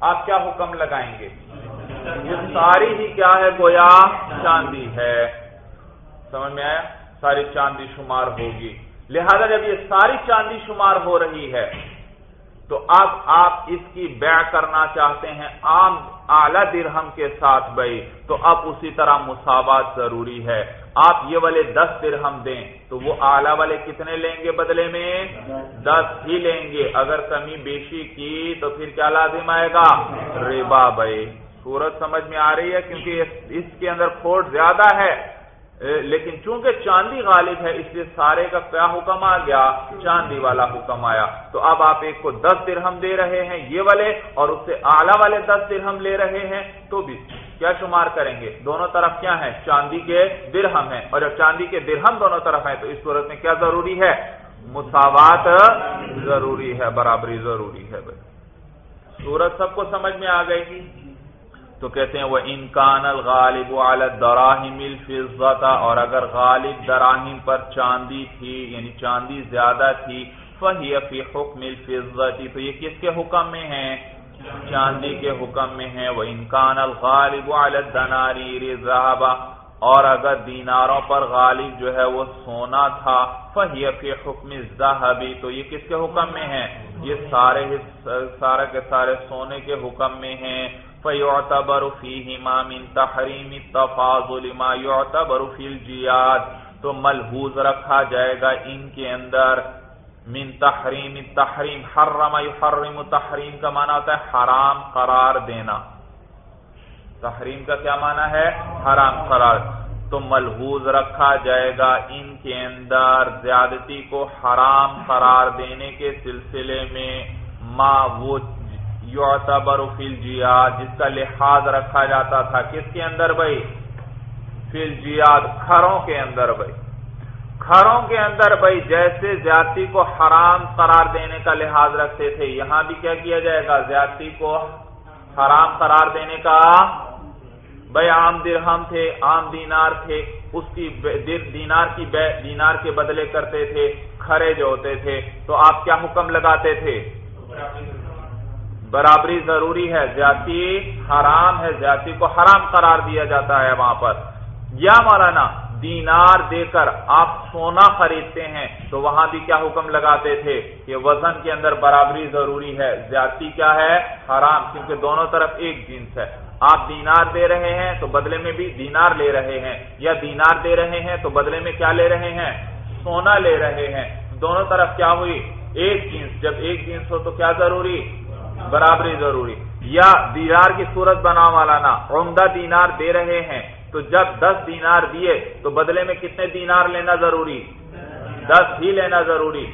آپ کیا حکم لگائیں گے؟ یہ ساری ہی کیا ہے گویا؟ چاندی ہے۔ سمجھ میں آیا؟ ساری چاندی شمار ہوگی۔ لہذا جب یہ ساری چاندی شمار ہو رہی ہے، تو اب آپ اس کی بیع کرنا چاہتے ہیں، عام اعلی درہم کے ساتھ بھائی تو اب اسی طرح مساوات ضروری ہے۔ آپ یہ والے دس درہم دیں، تو وہ اعلی والے کتنے لیں گے بدلے میں؟ دس ہی لیں گے۔ اگر کمی بیشی کی، تو پھر کیا لازم آئے گا؟ ریبا بھائی صورت سمجھ میں آ رہی ہے کیونکہ اس کے اندر کھوٹ زیادہ ہے۔ لیکن چونکہ چاندی غالب ہے، اس لیے سارے کا کیا حکم آ گیا، چاندی والا حکم آیا۔ تو اب آپ ایک کو دس درہم دے رہے ہیں، یہ والے، اور اس سے اعلی والے دس درہم لے رہے ہیں، تو بھی کیا شمار کریں گے؟ دونوں طرف کیا ہے چاندی کے درہم ہیں۔ اور جب چاندی کے درہم دونوں طرف ہیں، تو اس صورت میں کیا ضروری ہے؟ مساوات ضروری ہے، برابری ضروری ہے۔ بھائی، صورت سب کو سمجھ میں آ گئی؟ تو کہتے ہیں وہ انکان الغالب دراہم الفضہ اور اگر غالب دراہم پر چاندی تھی یعنی چاندی زیادہ تھی فہی فی حکم الفضتی تو یہ کس کے حکم میں ہے؟ چاندی کے حکم میں ہے وہ انکان الغالب الدناری رضابہ اور اگر دیناروں پر غالب جو ہے وہ سونا تھا فہی فی حکم الزہبی تو یہ کس کے حکم میں ہے؟ یہ سارے سارے کے سارے سونے کے حکم میں ہیں۔ فیعتبر فیہما من تحریم التفاضل ما یعتبر فی الجیاد تو ملحوظ رکھا جائے گا ان کے اندر من تحریم تحریم حرم یحرم تحریم کا معنی ہوتا ہے حرام قرار دینا تحریم کا کیا معنی ہے؟ حرام قرار تو ملحوظ رکھا جائے گا ان کے اندر زیادتی کو حرام قرار دینے کے سلسلے میں ما وہ یعتبر فی الجیاد، جس کا لحاظ رکھا جاتا تھا، کس کے اندر بھائی؟ فی الجیاد، کھروں کے اندر بھائی۔ کھروں کے اندر بھائی، جیسے زیادتی کو حرام قرار دینے کا لحاظ رکھتے تھے، یہاں بھی کیا کیا جائے گا؟ زیادتی کو حرام قرار دینے کا بھائی، عام درہم تھے، عام دینار تھے، اس کی دینار کی دینار کے بدلے کرتے تھے کھڑے جو ہوتے تھے، تو آپ کیا حکم لگاتے تھے؟ برابری ضروری ہے زیادتی حرام ہے زیادتی کو حرام قرار دیا جاتا ہے وہاں پر۔ یا مولانا، دینار دے کر آپ سونا خریدتے ہیں، تو وہاں بھی کیا حکم لگاتے تھے کہ وزن کے اندر برابری ضروری ہے۔ زیادتی کیا ہے؟ حرام، کیونکہ دونوں طرف ایک جنس ہے۔ آپ دینار دے رہے ہیں تو بدلے میں بھی دینار لے رہے ہیں، یا دینار دے رہے ہیں تو بدلے میں کیا لے رہے ہیں؟ سونا لے رہے ہیں۔ دونوں طرف کیا ہوئی؟ ایک جنس۔ جب ایک جنس ہو تو کیا ضروری؟ برابری ضروری۔ یا دینار کی صورت بنا والا نا عمدہ دینار دے رہے ہیں، تو جب دس دینار دیے، تو بدلے میں کتنے دینار لینا ضروری؟ دس ہی لینا ضروری۔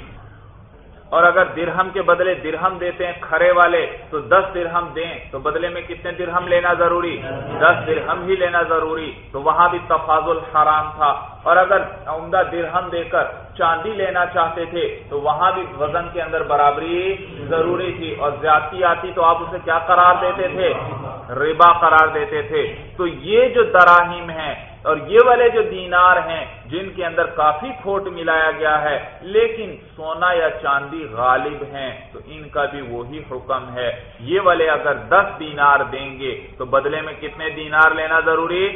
اور اگر درہم کے بدلے درہم دیتے ہیں کھڑے والے، تو دس درہم دیں۔ تو بدلے میں کتنے درہم لینا ضروری؟ دس درہم ہی لینا ضروری۔ تو وہاں بھی تفاضل حرام تھا۔ اور اگر عمدہ درہم دے کر چاندی لینا چاہتے تھے، تو وہاں بھی وزن کے اندر برابری ضروری تھی۔ اور زیادتی آتی تو آپ اسے کیا قرار دیتے تھے؟ ربا قرار دیتے تھے۔ تو یہ جو دراہیم ہیں اور یہ والے جو دینار ہیں، جن کے اندر کافی کھوٹ ملایا گیا ہے، لیکن سونا یا چاندی غالب ہیں، تو ان کا بھی وہی حکم ہے۔ یہ والے اگر دس دینار دیں گے، تو بدلے میں کتنے دینار لینا ضروری؟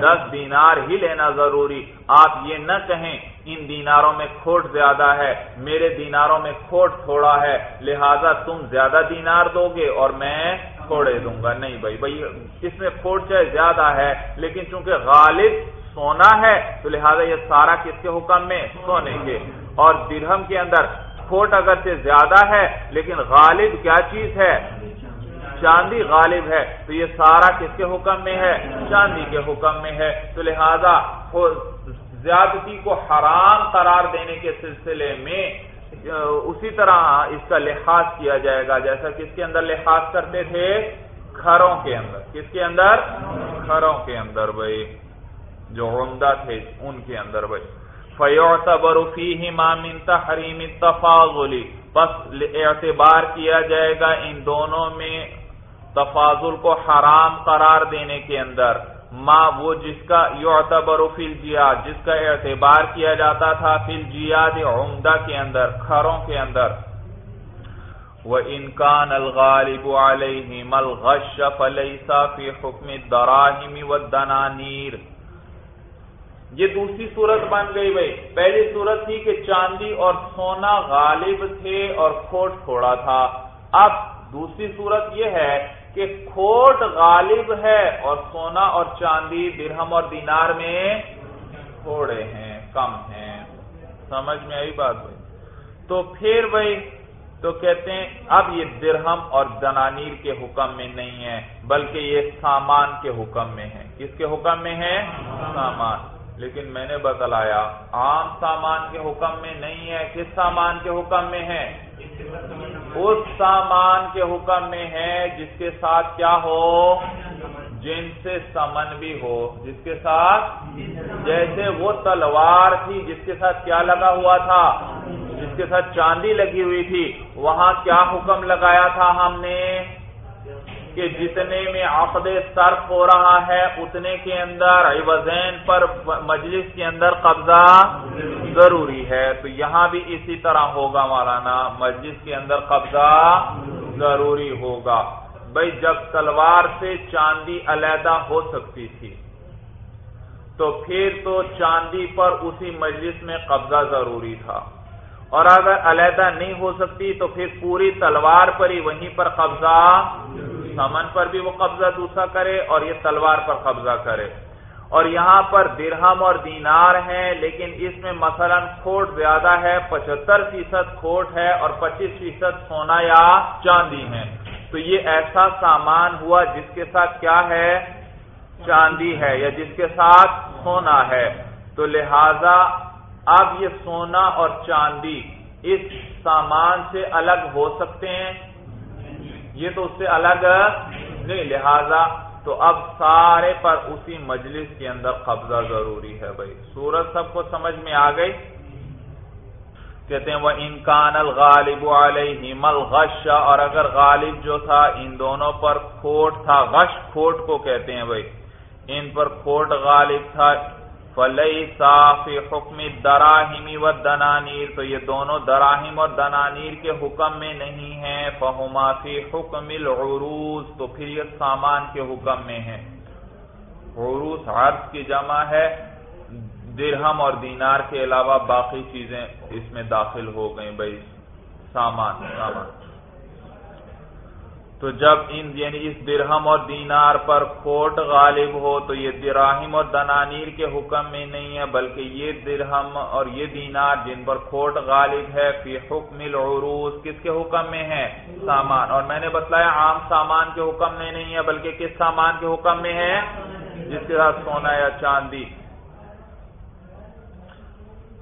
دس دینار ہی لینا ضروری۔ آپ یہ نہ کہیں، ان دیناروں میں کھوٹ زیادہ ہے، میرے دیناروں میں کھوٹ تھوڑا ہے، لہذا تم زیادہ دینار دو گے اور میں تھوڑے دوں گا۔ نہیں بھائی بھائی، اس میں کھوٹ چاہے زیادہ ہے، لیکن چونکہ غالب سونا ہے، تو لہذا یہ سارا کس کے حکم میں؟ سونے کے۔ اور درہم کے اندر کھوٹ اگر سے زیادہ ہے، لیکن غالب کیا چیز ہے؟ چاندی غالب ہے۔ تو یہ سارا کس کے حکم میں ہے؟ چاندی کے حکم میں ہے۔ تو لہذا زیادتی کو حرام قرار دینے کے سلسلے میں اسی طرح اس کا لحاظ کیا جائے گا، جیسا کس کے اندر لحاظ کرتے تھے گھروں کے اندر۔ کس کے اندر؟ گھروں کے اندر بھائی۔ جو عمدہ تھے ان کے اندر بھائی۔ فیوتبرفی ہی مامن تحریم تفاضلی بس اعتبار کیا جائے گا ان دونوں میں تفاضل کو حرام قرار دینے کے اندر۔ ما وہ جس کا یعتبر فی الجیاد، جس کا اعتبار کیا جاتا تھا فی الجیاد عمدہ کے اندر، کھروں کے اندر. وَإِن الْغَالِبُ عَلَيْهِمَ الْغَشَّ فَلَيْسَ فِي حُكْمِ الدَّرَاهِمِ وَالدَّنَانِيرِ یہ دوسری صورت بن گئی بھائی. پہلی صورت تھی کہ چاندی اور سونا غالب تھے اور کھوٹ تھوڑا تھا. اب دوسری صورت یہ ہے کہ کھوٹ غالب ہے اور سونا اور چاندی، درہم اور دینار میں تھوڑے ہیں، کم ہیں۔ سمجھ میں آئی بات بھائی؟ تو پھر بھائی، تو کہتے ہیں اب یہ درہم اور دنانیر کے حکم میں نہیں ہے، بلکہ یہ سامان کے حکم میں ہے۔ کس کے حکم میں ہے؟ سامان۔ لیکن میں نے بتلایا، عام سامان کے حکم میں نہیں ہے، کس سامان کے حکم میں ہے؟ اس سامان کے حکم میں ہے جس کے ساتھ کیا ہو؟ جن سے سمن بھی ہو۔ جس کے ساتھ؟ جیسے وہ تلوار تھی جس کے ساتھ کیا لگا ہوا تھا؟ جس کے ساتھ چاندی لگی ہوئی تھی۔ وہاں کیا حکم لگایا تھا ہم نے؟ کہ جتنے میں عقد صرف ہو رہا ہے، اتنے کے اندر عوضین پر مجلس کے اندر قبضہ ضروری ہے۔ تو یہاں بھی اسی طرح ہوگا مولانا مسجد کے اندر قبضہ ضروری ہوگا۔ بھائی، جب تلوار سے چاندی علیحدہ ہو سکتی تھی، تو پھر تو چاندی پر اسی مجلس میں قبضہ ضروری تھا۔ اور اگر علیحدہ نہیں ہو سکتی، تو پھر پوری تلوار پر ہی وہیں پر قبضہ سمن پر بھی وہ قبضہ دوسرا کرے اور یہ تلوار پر قبضہ کرے۔ اور یہاں پر درہم اور دینار ہیں، لیکن اس میں مثلا کھوٹ زیادہ ہے، پچہتر فیصد کھوٹ ہے اور پچیس فیصد سونا یا چاندی ہے تو یہ ایسا سامان ہوا جس کے ساتھ کیا ہے؟ چاندی ہے یا جس کے ساتھ سونا ہے۔ تو لہذا اب یہ سونا اور چاندی اس سامان سے الگ ہو سکتے ہیں۔ یہ تو اس سے الگ نہیں، لہذا تو اب سارے پر اسی مجلس کے اندر قبضہ ضروری ہے بھائی۔ سورج سب کو سمجھ میں آ گئی؟ کہتے ہیں وہ انکان الغالب علیہ مل غش اور اگر غالب جو تھا، ان دونوں پر کھوٹ تھا۔ غش کھوٹ کو کہتے ہیں بھائی۔ ان پر کھوٹ غالب تھا۔ فلئی صاف حکم دراہمی و دنانیر تو یہ دونوں دراہم اور دنانیر کے حکم میں نہیں ہیں فہما فی حکم العروس تو پھر یہ سامان کے حکم میں ہیں۔ عروس عرض کی جمع ہے، درہم اور دینار کے علاوہ باقی چیزیں اس میں داخل ہو گئیں بھائی، سامان سامان۔ تو جب ان یعنی اس درہم اور دینار پر کھوٹ غالب ہو تو یہ دراہم اور دنانیر کے حکم میں نہیں ہے، بلکہ یہ درہم اور یہ دینار جن پر کھوٹ غالب ہے، فی حکم العروس کس کے حکم میں ہے؟ سامان۔ اور میں نے بتلایا عام سامان کے حکم میں نہیں ہے، بلکہ کس سامان کے حکم میں ہے؟ جس کے ساتھ سونا یا چاندی۔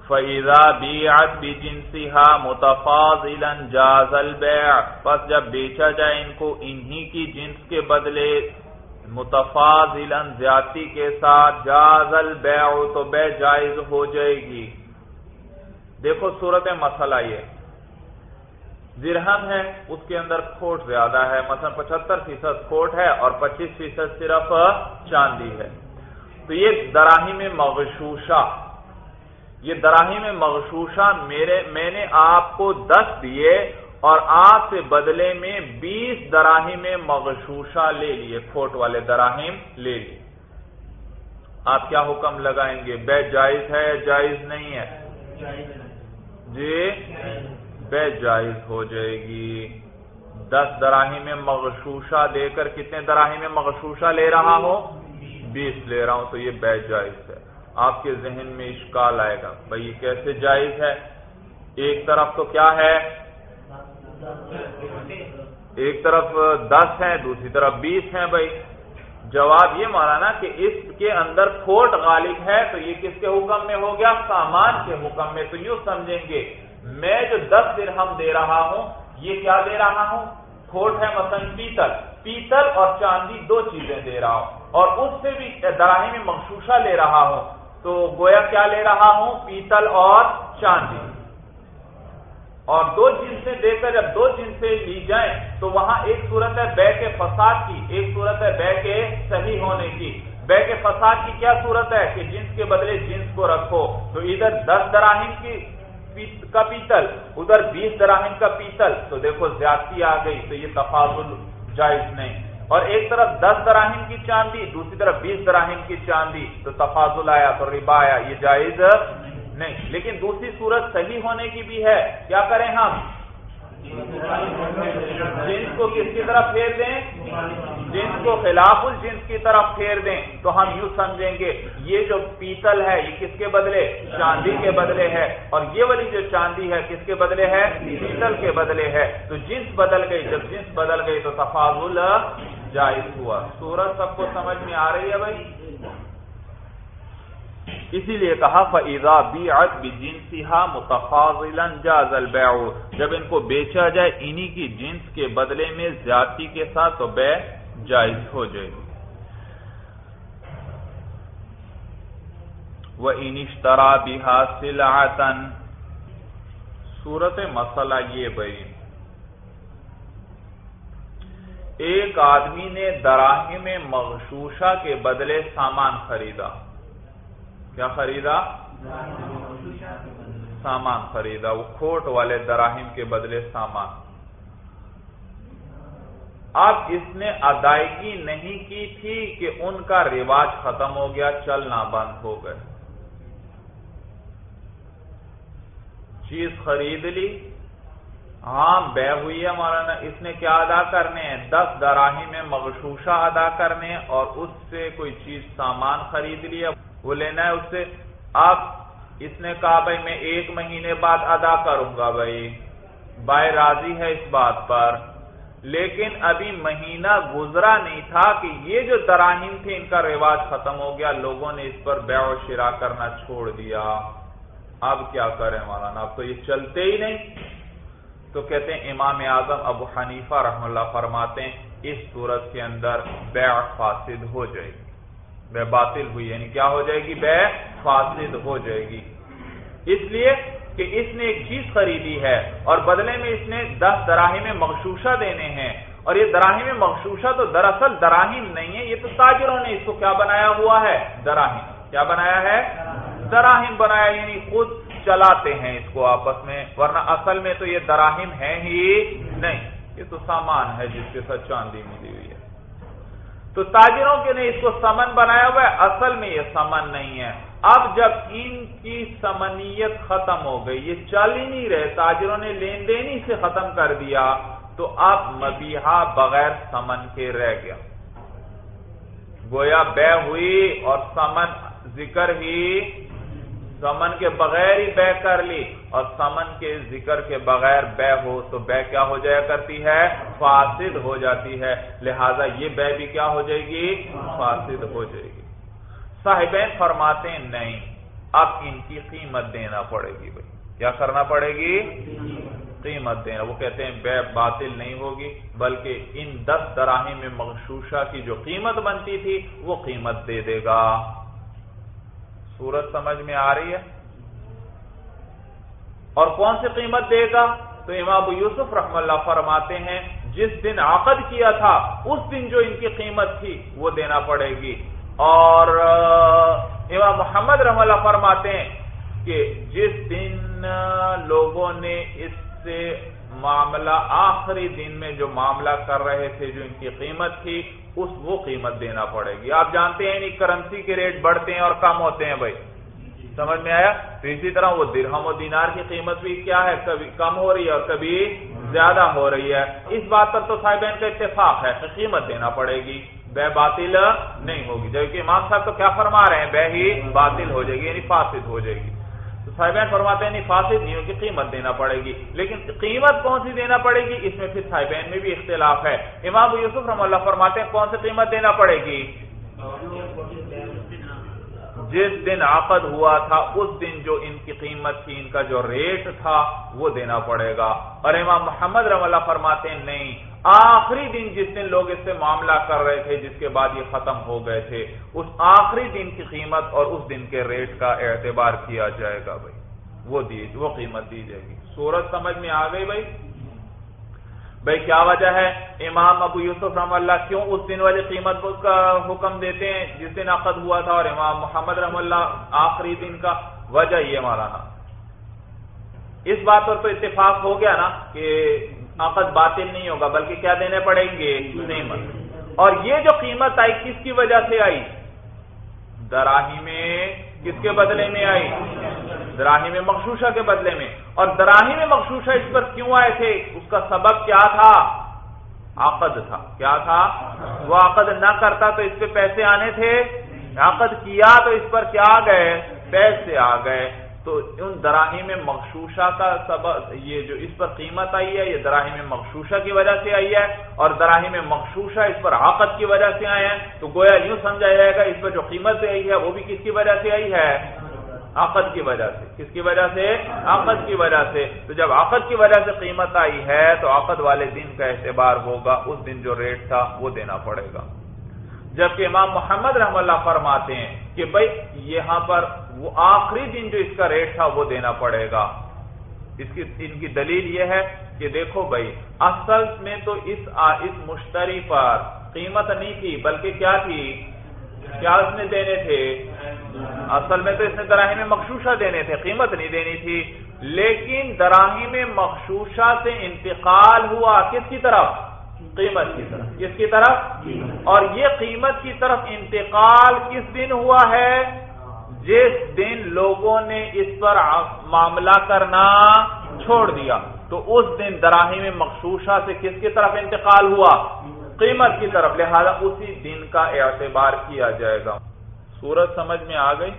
فیضا بیعت بجنسها متفاضلا جاز البیع پس جب بیچا جائے ان کو انہی کی جنس کے بدلے متفاضلا زیادتی کے ساتھ جاز البیع تو بے جائز ہو جائے گی۔ دیکھو صورت مسئلہ یہ۔ درہم ہے، اس کے اندر کھوٹ زیادہ ہے۔ مثلا پچہتر فیصد کھوٹ ہے اور پچیس فیصد صرف چاندی ہے۔ تو یہ دراہیم مغشوشہ یہ دراہیم مغشوشہ میرے میں نے آپ کو دس دیے اور آپ سے بدلے میں بیس دراہیم مغشوشہ لے لیے کھوٹ والے دراہیم لے لیے۔ آپ کیا حکم لگائیں گے؟ بے جائز ہے جائز نہیں ہے؟ جی؟ بے جائز ہو جائے گی۔ دس دراہی میں مغشوشہ دے کر کتنے دراہی میں مغشوشہ لے رہا ہوں بیس لے رہا ہوں تو یہ بے جائز ہے۔ آپ کے ذہن میں اشکال آئے گا۔ بھائی یہ کیسے جائز ہے؟ ایک طرف تو کیا ہے؟ ایک طرف دس ہے دوسری طرف بیس ہے بھائی۔ جواب یہ مانا نا کہ اس کے اندر کھوٹ غالب ہے تو یہ کس کے حکم میں ہو گیا؟ سامان کے حکم میں۔ تو یوں سمجھیں گے، میں جو دس درہم دے رہا ہوں، یہ کیا دے رہا ہوں؟ کھوٹ ہے مثلا پیتل۔ پیتل اور چاندی دو چیزیں دے رہا ہوں۔ اور اس سے بھی دراہی میں مخصوصہ لے رہا ہوں۔ تو گویا کیا لے رہا ہوں؟ پیتل اور چاندی۔ اور دو جنسیں دے کر جب دو جنسیں لی جائیں، تو وہاں ایک صورت ہے بے کے فساد کی، ایک صورت ہے بے کے صحیح ہونے کی۔ بے کے فساد کی کیا صورت ہے؟ کہ جنس کے بدلے جنس کو رکھو۔ تو ادھر دس دراہم کی کا پیتل، ادھر بیس دراہم کا پیتل۔ تو دیکھو زیادتی آ گئی، تو یہ تفاضل جائز نہیں۔ اور ایک طرف دس دراہم کی چاندی، دوسری طرف بیس دراہم کی چاندی، تو تفاضل آیا، تو ربا آیا، یہ جائز نہیں۔ لیکن دوسری صورت صحیح ہونے کی بھی ہے۔ کیا کریں ہم؟ جنس کو کس کی طرف پھیر دیں؟ جنس کو خلاف الجنس کی طرف پھیر دیں۔ تو ہم یوں سمجھیں گے، یہ جو پیتل ہے، یہ کس کے بدلے؟ چاندی کے بدلے ہے۔ اور یہ والی جو چاندی ہے، کس کے بدلے ہے؟ پیتل کے بدلے ہے۔ تو جنس بدل گئی، جب جنس بدل گئی، تو تفاضل جائز ہوا۔ سورج سب کو سمجھ میں آ رہی ہے بھائی؟ اسی لیے کہا فضا بی جنسا متفاضل جاز البیع جب ان کو بیچا جائے انہی کی جنس کے بدلے میں زیادتی کے ساتھ تو بے جائز ہو جائے۔ وہ انشترا بھی حاصل صورت مسئلہ یہ بھائی ایک آدمی نے دراہم مغشوشہ کے بدلے سامان خریدا۔ کیا خریدا؟ سامان خریدا، وہ کھوٹ والے دراہم کے بدلے سامان۔ اب اس نے ادائیگی نہیں کی تھی کہ ان کا رواج ختم ہو گیا، چلنا بند ہو گئے۔ چیز خرید لی۔ ہاں بے ہوئی ہے مولانا، اس نے کیا ادا کرنے ہیں؟ دس دراہی میں مغشوشہ ادا کرنے اور اس سے کوئی چیز، سامان خرید لیا، وہ لینا ہے اس سے آپ اس نے کہا، بھائی، میں ایک مہینے بعد ادا کروں گا بھائی۔ بھائی، راضی ہے اس بات پر۔ لیکن ابھی مہینہ گزرا نہیں تھا کہ یہ جو دراہیم تھے، ان کا رواج ختم ہو گیا۔ لوگوں نے اس پر بیع و شرا کرنا چھوڑ دیا۔ اب کیا کریں مولانا؟ اب تو یہ چلتے ہی نہیں۔ تو کہتے ہیں امام اعظم ابو حنیفہ رحم اللہ فرماتے ہیں، اس صورت کے اندر بیع فاسد ہو جائے گی۔ بے باطل ہوئی یعنی کیا ہو جائے گی؟ بے فاسد ہو جائے گی۔ اس لیے کہ اس نے ایک چیز خریدی ہے اور بدلے میں اس نے دس دراہی میں مخصوصہ دینے ہیں۔ اور یہ دراہی میں مخصوصہ تو دراصل دراہیم نہیں ہے، یہ تو تاجروں نے اس کو کیا بنایا ہوا ہے؟ دراہیم کیا بنایا ہے؟ دراہیم بنایا یعنی خود چلاتے ہیں اس کو آپس میں، ورنہ اصل میں تو یہ دراہیم ہے ہی نہیں۔ یہ تو سامان ہے جس کے ساتھ چاندی ملی ہوئی ہے۔ تو تاجروں کے نے اس کو سمن بنایا ہوا ہے۔ اصل میں یہ سمن نہیں ہے۔ اب جب ان کی سمنیت ختم ہو گئی، یہ چل ہی نہیں رہے۔ تاجروں نے لین دین ہی سے ختم کر دیا۔ تو اب مبیحا بغیر سمن کے رہ گیا۔ گویا بے ہوئی اور سمن ذکر ہی سمن کے بغیر ہی بے کر لی اور سمن کے ذکر کے بغیر بے ہو تو بے کیا ہو جایا کرتی ہے؟ فاسد ہو جاتی ہے۔ لہذا یہ بے بھی کیا ہو جائے گی؟ فاسد ہو جائے گی۔ صاحبین فرماتے ہیں، نہیں، اب ان کی قیمت دینا پڑے گی بھائی۔ کیا کرنا پڑے گی؟ قیمت دینا۔ وہ کہتے ہیں، بے باطل نہیں ہوگی، بلکہ ان دس دراہی میں مغشوشہ کی جو قیمت بنتی تھی، وہ قیمت دے دے گا۔ سورج سمجھ میں آ رہی ہے۔ اور کون سی قیمت دے گا؟ تو امام ابو یوسف رحم اللہ فرماتے ہیں، جس دن عقد کیا تھا، اس دن جو ان کی قیمت تھی، وہ دینا پڑے گی۔ اور امام محمد رحم اللہ فرماتے ہیں کہ جس دن لوگوں نے اس سے معاملہ آخری دن میں جو معاملہ کر رہے تھے، جو ان کی قیمت تھی اس وہ قیمت دینا پڑے گی۔ آپ جانتے ہیں یعنی کرنسی کے ریٹ بڑھتے ہیں اور کم ہوتے ہیں بھائی۔ سمجھ میں آیا؟ تو اسی طرح وہ درہم و دینار کی قیمت بھی کیا ہے؟ کبھی کم ہو رہی ہے اور کبھی زیادہ ہو رہی ہے۔ اس بات پر تو صاحبین کا اتفاق ہے کہ قیمت دینا پڑے گی۔ بے باطل نہیں ہوگی۔ جبکہ امام صاحب تو کیا فرما رہے ہیں؟ بے ہی باطل ہو جائے گی یعنی فاسد ہو جائے گی۔ صاحبین فرماتے ہیں، نہیں، فاسد نہیں ہوگی قیمت دینا پڑے گی۔ لیکن قیمت کون سی دینا پڑے گی؟ اس میں پھر صاحبین میں بھی اختلاف ہے۔ امام یوسف رحم اللہ فرماتے ہیں، کون سی قیمت دینا پڑے گی؟ جس دن عقد ہوا تھا، اس دن جو ان کی قیمت تھی، ان کا جو ریٹ تھا، وہ دینا پڑے گا۔ اور امام محمد رم اللہ فرماتے ہیں، نہیں، آخری دن جس دن لوگ اس سے معاملہ کر رہے تھے، جس کے بعد یہ ختم ہو گئے تھے، اس آخری دن کی قیمت اور اس دن کے ریٹ کا اعتبار کیا جائے گا بھائی۔ وہ دی، وہ قیمت دی جائے گی۔ سورج سمجھ میں آ گئی بھائی؟ بھائی کیا وجہ ہے؟ امام ابو یوسف رحم اللہ کیوں اس دن والی قیمت کا حکم دیتے ہیں؟ جس دن عقد ہوا تھا اور امام محمد رحم اللہ آخری دن کا وجہ یہ مولانا اس بات پر تو اتفاق ہو گیا نا کہ عقد باطل نہیں ہوگا، بلکہ کیا دینے پڑیں گے؟ قیمت اور یہ جو قیمت آئی، کس کی وجہ سے آئی؟ دراہی میں کس کے بدلے میں آئی دراہی میں مخصوصہ کے بدلے میں۔ اور دراہی میں مخصوصہ اس پر کیوں آئے تھے؟ اس کا سبب کیا تھا؟ عقد تھا۔ کیا تھا؟ وہ عقد نہ کرتا تو اس پہ پیسے آنے تھے۔ عقد کیا تو اس پر کیا آ گئے؟ پیسے آ گئے۔ تو ان دراہی میں مخصوصہ کا سبب یہ جو اس پر قیمت آئی ہے، یہ دراہی میں مخصوصہ کی وجہ سے آئی ہے اور دراہی میں مخصوصہ اس پر عقد کی وجہ سے آئے ہیں۔ تو گویا یوں سمجھا جائے گا، اس پر جو قیمت آئی ہے، وہ بھی کس کی وجہ سے آئی ہے؟ عقد کی وجہ سے۔ کس کی وجہ سے؟ عقد کی وجہ سے۔ تو جب عقد کی وجہ سے قیمت آئی ہے، تو عقد والے دن کا اعتبار ہوگا۔ اس دن جو ریٹ تھا، وہ دینا پڑے گا۔ جبکہ امام محمد رحم اللہ فرماتے ہیں کہ بھائی یہاں پر وہ آخری دن جو اس کا ریٹ تھا وہ دینا پڑے گا۔ اس کی ان کی دلیل یہ ہے کہ دیکھو بھائی اصل میں تو اس اس مشتری پر قیمت نہیں تھی بلکہ کیا تھی؟ کیا اس نے دینے تھے؟ اصل میں تو اس نے دراہی میں مخصوصہ دینے تھے قیمت نہیں دینی تھی۔ لیکن دراہی میں مخصوصہ سے انتقال ہوا کس کی طرف؟ قیمت کی طرف۔ کس کی طرف؟ اور یہ قیمت کی طرف انتقال کس دن ہوا ہے؟ جس دن لوگوں نے اس پر معاملہ کرنا چھوڑ دیا، تو اس دن دراہی میں مخصوصہ سے کس کی طرف انتقال ہوا؟ قیمت کی طرف، لہذا اسی دن کا اعتبار کیا جائے گا۔ سورج سمجھ میں آ گئی؟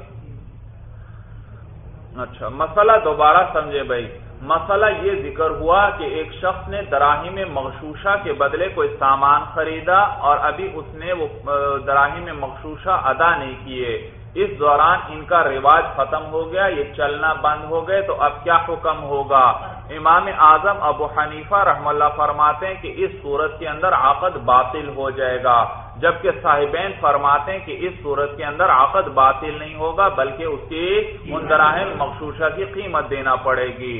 اچھا مسئلہ دوبارہ سمجھے بھائی۔ مسئلہ یہ ذکر ہوا کہ ایک شخص نے دراہی میں مخصوصہ کے بدلے کوئی سامان خریدا اور ابھی اس نے وہ دراہی میں مخصوصہ ادا نہیں کیے۔ اس دوران ان کا رواج ختم ہو گیا، یہ چلنا بند ہو گئے، تو اب کیا حکم ہوگا؟ امام اعظم ابو حنیفہ رحم اللہ فرماتے ہیں کہ اس صورت کے اندر عقد باطل ہو جائے گا، جبکہ صاحبین فرماتے ہیں کہ اس صورت کے اندر عقد باطل نہیں ہوگا، بلکہ اس کی مندراہم مخصوصہ کی قیمت دینا پڑے گی۔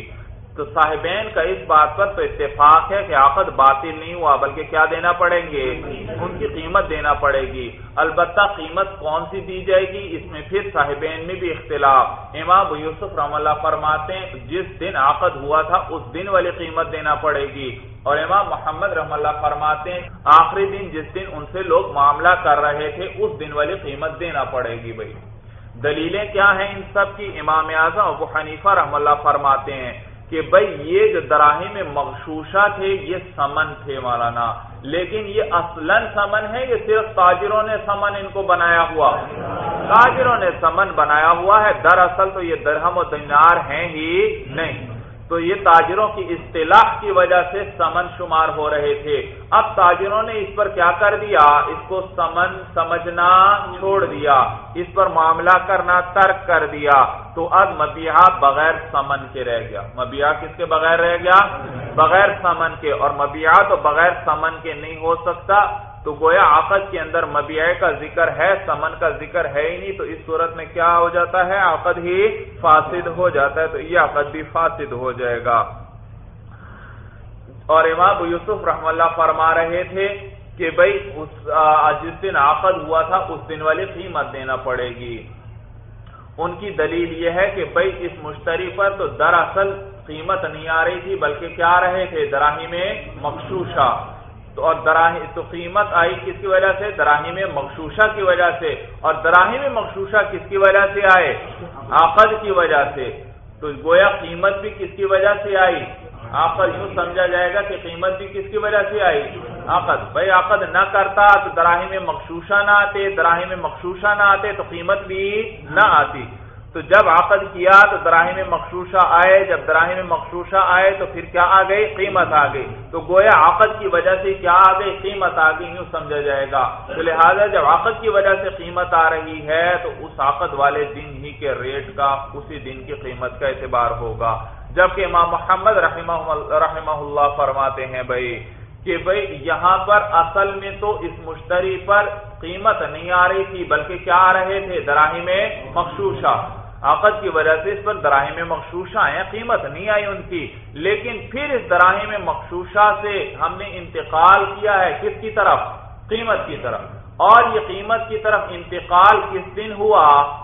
تو صاحبین کا اس بات پر تو اتفاق ہے کہ عقد باطل نہیں ہوا، بلکہ کیا دینا پڑیں گے؟ ان کی قیمت دینا پڑے گی۔ البتہ قیمت کون سی دی جائے گی؟ اس میں پھر صاحبین میں بھی اختلاف۔ امام یوسف رحم اللہ فرماتے ہیں، جس دن عقد ہوا تھا، اس دن والی قیمت دینا پڑے گی۔ اور امام محمد رحم اللہ فرماتے ہیں، آخری دن جس دن ان سے لوگ معاملہ کر رہے تھے، اس دن والی قیمت دینا پڑے گی بھائی۔ دلیلیں کیا ہیں ان سب کی؟ امام اعظم ابو حنیفہ رحم اللہ فرماتے ہیں کہ بھائی یہ جو دراہی میں مغشوشہ تھے، یہ سمن تھے مولانا۔ لیکن یہ اصلاً سمن ہے، یہ صرف تاجروں نے سمن ان کو بنایا ہوا۔ تاجروں نے سمن بنایا ہوا ہے۔ دراصل تو یہ درہم و دینار ہیں ہی نہیں۔ تو یہ تاجروں کی اصطلاح کی وجہ سے سمن شمار ہو رہے تھے۔ اب تاجروں نے اس پر کیا کر دیا؟ اس کو سمن سمجھنا چھوڑ دیا۔ اس پر معاملہ کرنا ترک کر دیا۔ تو اب مبیہ بغیر سمن کے رہ گیا۔ مبیہ کس کے بغیر رہ گیا؟ بغیر سمن کے۔ اور مبیہ تو بغیر سمن کے نہیں ہو سکتا۔ تو گویا عقد کے اندر مبیع کا ذکر ہے، سمن کا ذکر ہے ہی نہیں، تو اس صورت میں کیا ہو جاتا ہے؟ عقد ہی فاسد ہو جاتا ہے، تو یہ عقد بھی فاسد ہو جائے گا۔ اور امام یوسف رحم اللہ فرما رہے تھے کہ بھائی جس دن عقد ہوا تھا، اس دن والی قیمت دینا پڑے گی۔ ان کی دلیل یہ ہے کہ بھائی اس مشتری پر تو دراصل قیمت نہیں آ رہی تھی، بلکہ کیا رہے تھے؟ دراہی میں مخصوصہ تو اور دراہی تو قیمت آئی کس کی وجہ سے؟ دراہی میں مخصوصہ کی وجہ سے۔ اور دراہی میں مخصوصہ کس کی وجہ سے آئے؟ آقد کی وجہ سے۔ تو گویا قیمت بھی کس کی وجہ سے آئی؟ آقد یوں سمجھا جائے گا کہ قیمت بھی کس کی وجہ سے آئی؟ آقد بھائی آقد نہ کرتا تو دراہی میں مخصوصہ نہ آتے دراہی میں مخصوصہ نہ آتے تو قیمت بھی نہ آتی۔ تو جب عقد کیا تو دراہی میں مخصوصہ آئے، جب دراہی میں مخصوصہ آئے تو پھر کیا آ گئی؟ قیمت آ گئی۔ تو گویا عقد کی وجہ سے کیا آ گئی؟ قیمت آ گئی، یوں سمجھا جائے گا۔ تو لہٰذا جب عقد کی وجہ سے قیمت آ رہی ہے تو اس عقد والے دن ہی کے ریٹ کا اسی دن کی قیمت کا اعتبار ہوگا۔ جبکہ امام محمد رحمہ رحمہ اللہ فرماتے ہیں بھائی کہ بھائی یہاں پر اصل میں تو اس مشتری پر قیمت نہیں آ رہی تھی، بلکہ کیا آ رہے تھے؟ دراہی میں مخصوصہ عقد کی وجہ سے اس پر دراہی میں مخصوصہ ہیں، قیمت نہیں آئی ان کی۔ لیکن پھر اس دراہی میں مخصوصہ سے ہم نے انتقال کیا ہے کس کی طرف؟ قیمت کی طرف۔ اور یہ قیمت کی طرف انتقال کس دن ہوا؟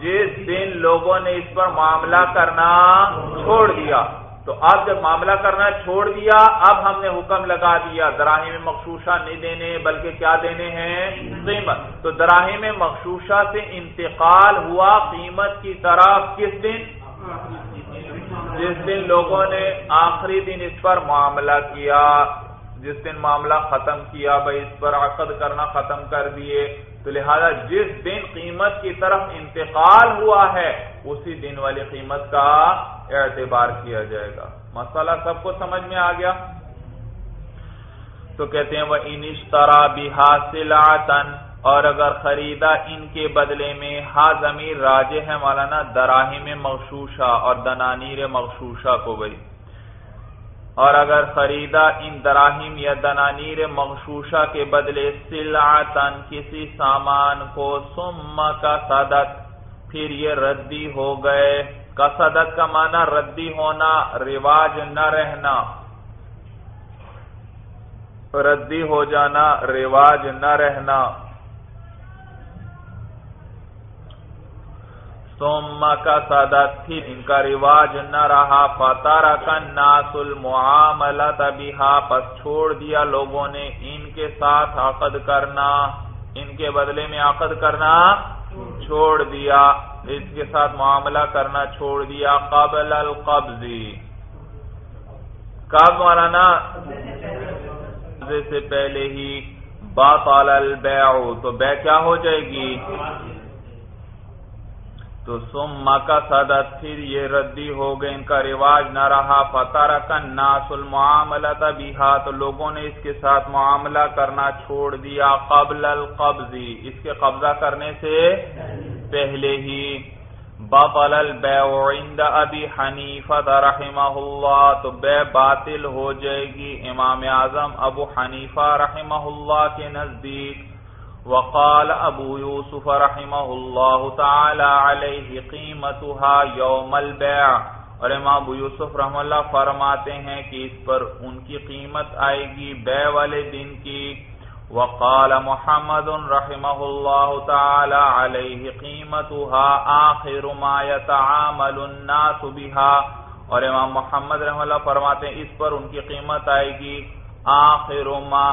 جس دن لوگوں نے اس پر معاملہ کرنا چھوڑ دیا۔ تو اب جب معاملہ کرنا چھوڑ دیا، اب ہم نے حکم لگا دیا دراہی میں مخصوصہ نہیں دینے بلکہ کیا دینے ہیں؟ قیمت۔ تو دراہی میں مخصوصہ سے انتقال ہوا قیمت کی طرف کس دن؟ جس دن لوگوں نے آخری دن اس پر معاملہ کیا، جس دن معاملہ ختم کیا، بھائی اس پر عقد کرنا ختم کر دیے۔ تو لہذا جس دن قیمت کی طرف انتقال ہوا ہے، اسی دن والی قیمت کا اعتبار کیا جائے گا۔ مسئلہ سب کو سمجھ میں آ گیا؟ تو کہتے ہیں وہ انشترا بھی اور اگر خریدا ان کے بدلے میں، ہا ضمیر راج ہے مولانا دراہی میں مخصوصہ اور دنانیر مخصوصہ کو بھائی۔ اور اگر خریدا ان دراہیم یا دنانیر مغشوشہ کے بدلے سلعتن کسی سامان کو سم کا صدت پھر یہ ردی ہو گئے۔ کا صدت کا معنی ردی ہونا، رواج نہ رہنا۔ ردی ہو جانا، رواج نہ رہنا۔ ثم کا پھر ان کا رواج نہ رہا۔ فتارا کا ناس المعاملت بها، پس چھوڑ دیا لوگوں نے ان کے ساتھ عقد کرنا۔ ان کے بدلے میں عقد کرنا چھوڑ دیا۔ اس کے ساتھ معاملہ کرنا چھوڑ دیا۔ قبل القبضی کب مولانا؟ سے پہلے ہی۔ باطل البیع۔ تو بے کیا ہو جائے گی؟ تو سم کا سادت پھر یہ ردی ہو گئے، ان کا رواج نہ رہا۔ فتح کن ناس المعاملت بیہا تو لوگوں نے اس کے ساتھ معاملہ کرنا چھوڑ دیا قبل القبضی اس کے قبضہ کرنے سے پہلے ہی۔ بطل البیع عند ابی حنیفت رحمہ اللہ، تو بے باطل ہو جائے گی۔ امام اعظم ابو حنیفہ رحمہ اللہ کے نزدیک۔ وقال ابو یوسف رحمہ اللہ تعالی علیہ قیمتها یوم البیع۔ اور امام ابو یوسف رحم اللہ فرماتے ہیں کہ اس پر ان کی قیمت آئے گی بے والے دن کی۔ وقال محمد رحمہ اللہ تعالی علیہ قیمتها آخر ما يتعامل الناس بها۔ اور امام محمد رحم اللہ فرماتے ہیں اس پر ان کی قیمت آئے گی آخر ما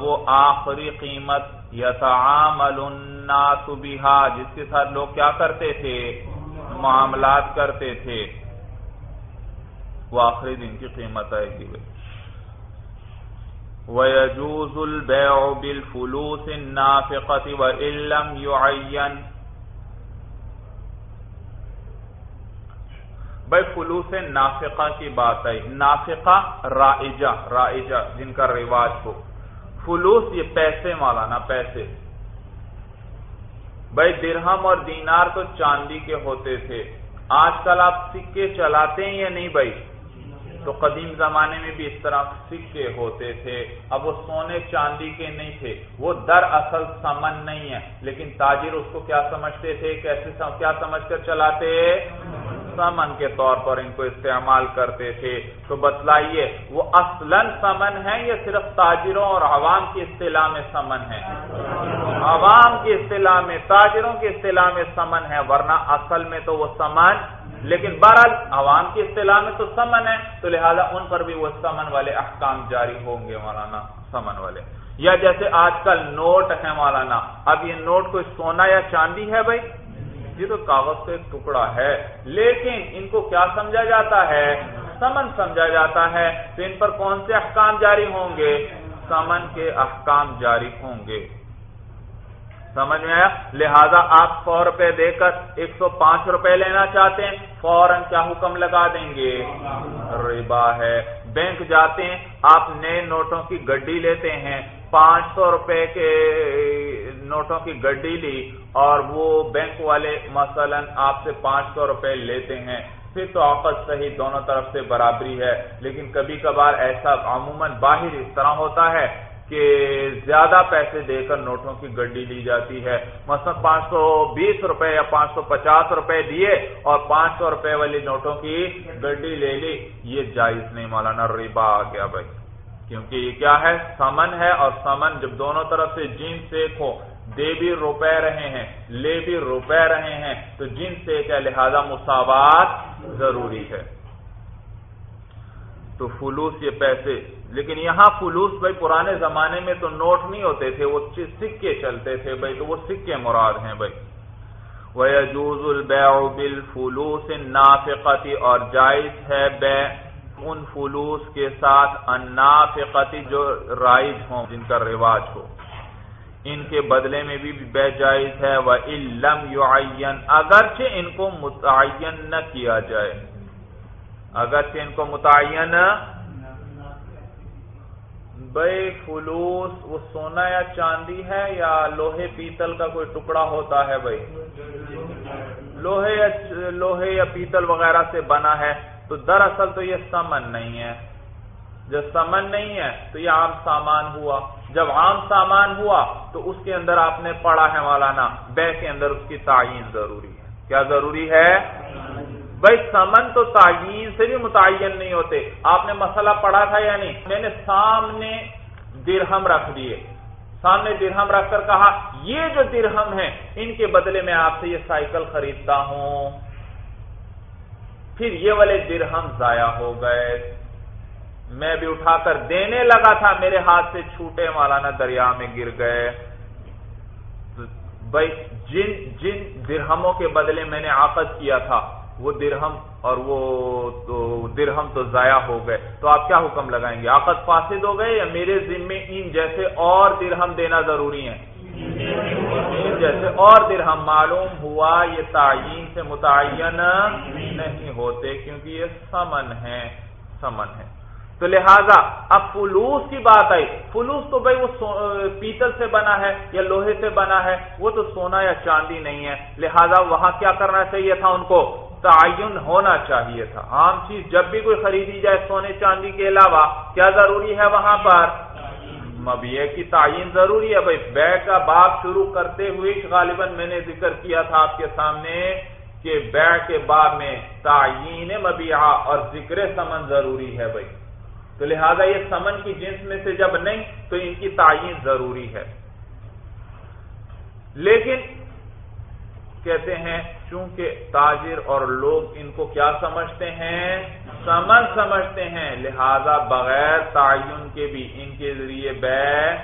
وہ آخری قیمت۔ یتعامل الناس بها جس کے ساتھ لوگ کیا کرتے تھے؟ معاملات کرتے تھے۔ وہ آخری دن کی قیمت آئے گی وَيَجُوزُ الْبَيْعُ بِالْفُلُوسِ النَّافِقَةِ وَإِن لَّمْ يُعَيَّنْ۔ بھائی، فلوس نافقہ کی بات آئی۔ نافقہ رائجہ رائجہ، جن کا رواج ہو۔ فلوس یہ پیسے مولانا، پیسے۔ بھائی درہم اور دینار تو چاندی کے ہوتے تھے۔ آج کل آپ سکے چلاتے ہیں یا نہیں بھائی؟ تو قدیم زمانے میں بھی اس طرح سکے ہوتے تھے۔ اب وہ سونے چاندی کے نہیں تھے۔ وہ در اصل سمن نہیں ہے۔ لیکن تاجر اس کو کیا سمجھتے تھے؟ کیسے کیا سمجھ کر چلاتے؟ سمن کے طور پر ان کو استعمال کرتے تھے، تو بتلائیے، وہ اصلاً سمن ہے یا صرف تاجروں اور عوام کی اصطلاح میں سمن ہے عوام کی اصطلاح میں، تاجروں کی اصطلاح میں سمن ہے ورنہ اصل میں تو وہ سمن، لیکن بہرحال عوام کی اصطلاح میں تو سمن ہے تو لہذا ان پر بھی وہ سمن والے احکام جاری ہوں گے مولانا، سمن والے۔ یا جیسے آج کل نوٹ ہے مولانا، اب یہ نوٹ کوئی سونا یا چاندی ہے بھائی؟ یہ تو کاغذ کا ایک ٹکڑا ہے۔ لیکن ان کو کیا سمجھا جاتا ہے؟ سمن سمجھا جاتا ہے۔ تو ان پر کون سے احکام جاری ہوں گے؟ سمن کے احکام جاری ہوں گے۔ سمجھ میں آیا؟ لہذا آپ سو روپے دے کر ایک سو پانچ روپے لینا چاہتے ہیں، فوراً کیا حکم لگا دیں گے؟ ربا ہے۔ بینک جاتے ہیں، آپ نئے نوٹوں کی گڈی لیتے ہیں۔ پانچ سو روپے کے نوٹوں کی گڈی لی اور وہ بینک والے مثلا آپ سے پانچ سو روپے لیتے ہیں۔ پھر تو آپس صحیح دونوں طرف سے برابری ہے، لیکن کبھی کبھار ایسا عموماً باہر اس طرح ہوتا ہے کہ زیادہ پیسے دے کر نوٹوں کی گڈی لی جاتی ہے۔ مثلا پانچ سو بیس روپے یا پانچ سو پچاس روپے دیے اور پانچ سو روپے والی نوٹوں کی گڈی لے لی۔ یہ جائز نہیں، مولانا، ربا آ گیا بھائی۔ کیونکہ یہ کیا ہے؟ سمن ہے اور سمن جب دونوں طرف سے جن سے ہو، دے بھی روپے رہے ہیں، لے بھی روپے رہے ہیں، تو جن سے کیا لہذا مساوات ضروری ہے۔ تو فلوس یہ پیسے، لیکن یہاں فلوس بھائی پرانے زمانے میں تو نوٹ نہیں ہوتے تھے، وہ سکے چلتے تھے بھائی، تو وہ سکے مراد ہیں بھائی۔ وَيَجُوزُ الْبَيْعُ بِالْفُلُوسِ النَّافِقَةِ اور جائز ہے بے ان فلوس کے ساتھ النافقتی جو رائج ہوں، جن کا رواج ہو۔ ان کے بدلے میں بھی بے جائز ہے وہ علم یعین اگرچہ ان کو متعین نہ کیا جائے۔ اگرچہ ان کو متعین بھائی فلوس، وہ سونا یا چاندی ہے یا لوہے پیتل کا کوئی ٹکڑا ہوتا ہے بھائی؟ لوہے یا لوہے یا پیتل وغیرہ سے بنا ہے۔ تو دراصل تو یہ سمن نہیں ہے۔ جب سمن نہیں ہے تو یہ عام سامان ہوا۔ جب عام سامان ہوا تو اس کے اندر آپ نے پڑھا ہے مولانا، بے کے اندر اس کی تعین ضروری ہے۔ کیا ضروری ہے؟ بھائی، سمن تو تعین سے بھی متعین نہیں ہوتے۔ آپ نے مسئلہ پڑھا تھا یا نہیں؟ میں نے سامنے درہم رکھ دیے۔ سامنے درہم رکھ کر کہا، یہ جو درہم ہے ان کے بدلے میں آپ سے یہ سائیکل خریدتا ہوں۔ پھر یہ والے درہم ضائع ہو گئے۔ میں بھی اٹھا کر دینے لگا تھا، میرے ہاتھ سے چھوٹے مولانا دریا میں گر گئے۔ بھائی، جن جن درہموں کے بدلے میں نے آپس کیا تھا، وہ درہم اور وہ درہم تو ضائع ہو گئے۔ تو آپ کیا حکم لگائیں گے؟ آقت فاسد ہو گئے یا میرے ذمے ان جیسے اور درہم دینا ضروری ہے جیسے اور درہم معلوم ہوا، یہ تعین سے متعین نہیں ہوتے کیونکہ یہ سمن ہے سمن ہے تو لہذا، اب فلوس کی بات آئی۔ فلوس تو بھائی وہ پیتل سے بنا ہے یا لوہے سے بنا ہے، وہ تو سونا یا چاندی نہیں ہے۔ لہذا وہاں کیا کرنا چاہیے تھا ان کو؟ تعین ہونا چاہیے تھا۔ عام چیز جب بھی کوئی خریدی جائے سونے چاندی کے علاوہ، کیا ضروری ہے وہاں پر؟ مبیے کی تعین ضروری ہے بھائی۔ بے کا باب شروع کرتے ہوئے غالباً میں نے ذکر کیا تھا آپ کے سامنے کہ بے کے باب میں تعین مبیعہ اور ذکر سمن ضروری ہے بھائی۔ تو لہذا یہ سمن کی جنس میں سے جب نہیں تو ان کی تعین ضروری ہے۔ لیکن کہتے ہیں چونکہ تاجر اور لوگ ان کو کیا سمجھتے ہیں؟ سمن سمجھتے ہیں، لہذا بغیر تعین کے بھی ان کے ذریعے بے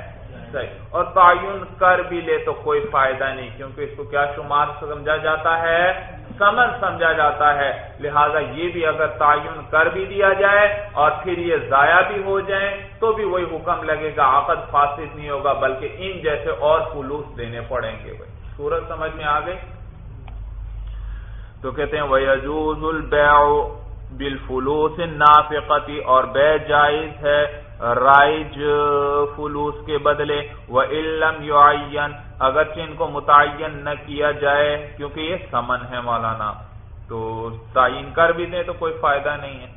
صحیح۔ اور تعین کر بھی لے تو کوئی فائدہ نہیں، کیونکہ اس کو کیا شمار سمجھا جاتا ہے؟ سمن سمجھا جاتا ہے۔ لہذا یہ بھی اگر تعین کر بھی دیا جائے اور پھر یہ ضائع بھی ہو جائیں تو بھی وہی حکم لگے گا، عقد فاسد نہیں ہوگا، بلکہ ان جیسے اور فلوس دینے پڑیں گے۔ بھائی سورج سمجھ میں آ گئی؟ تو کہتے ہیں، وَيَجُوزُ الْبَيْعُ بِالْفُلُوسِ النَّافِقَةِ، اور بے جائز ہے رائج فلوس کے بدلے۔ وہ علم یو اگرچہ ان کو متعین نہ کیا جائے، کیونکہ یہ سمن ہے مولانا، تو تعین کر بھی دیں تو کوئی فائدہ نہیں ہے۔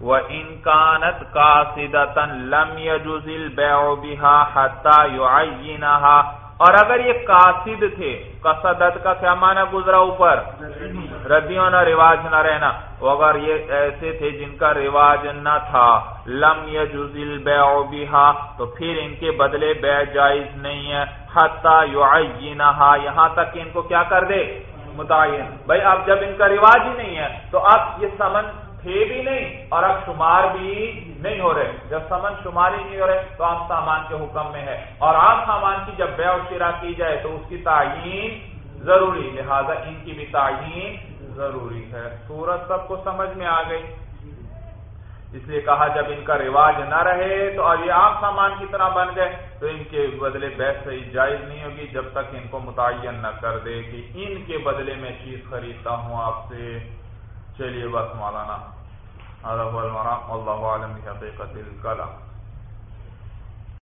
وہ انکانت کا سیدتن لم یجوز البیع بها حتى يعينها اور اگر یہ قاصد تھے، قصدت کا کیا معنی گزرا اوپر؟ ردیوں نہ رواج نہ رہنا۔ اگر یہ ایسے تھے جن کا رواج نہ تھا، لم يجوز البيع بها تو پھر ان کے بدلے بیع جائز نہیں ہے۔ حتی یعینہا، یہاں تک کہ ان کو کیا کر دے؟ متعین۔ بھائی، اب جب ان کا رواج ہی نہیں ہے، تو اب یہ سمن تھے بھی نہیں اور اب شمار بھی نہیں ہو رہے، جب سمن شمار ہی نہیں ہو رہے تو عام سامان کے حکم میں ہے اور عام سامان کی جب بیع و شرا کی جائے تو اس کی تعین ضروری، لہذا ان کی بھی تعین ضروری ہے۔ سورت سب کو سمجھ میں آ گئی۔ اس لیے کہا، جب ان کا رواج نہ رہے تو اور یہ عام سامان کی طرح بن گئے، تو ان کے بدلے بحث صحیح جائز نہیں ہوگی، جب تک ان کو متعین نہ کر دے کہ ان کے بدلے میں چیز خریدتا ہوں آپ سے۔ چلیے بس مولانا۔ هذا هو المرام والله أعلم بحقيقة الكلام.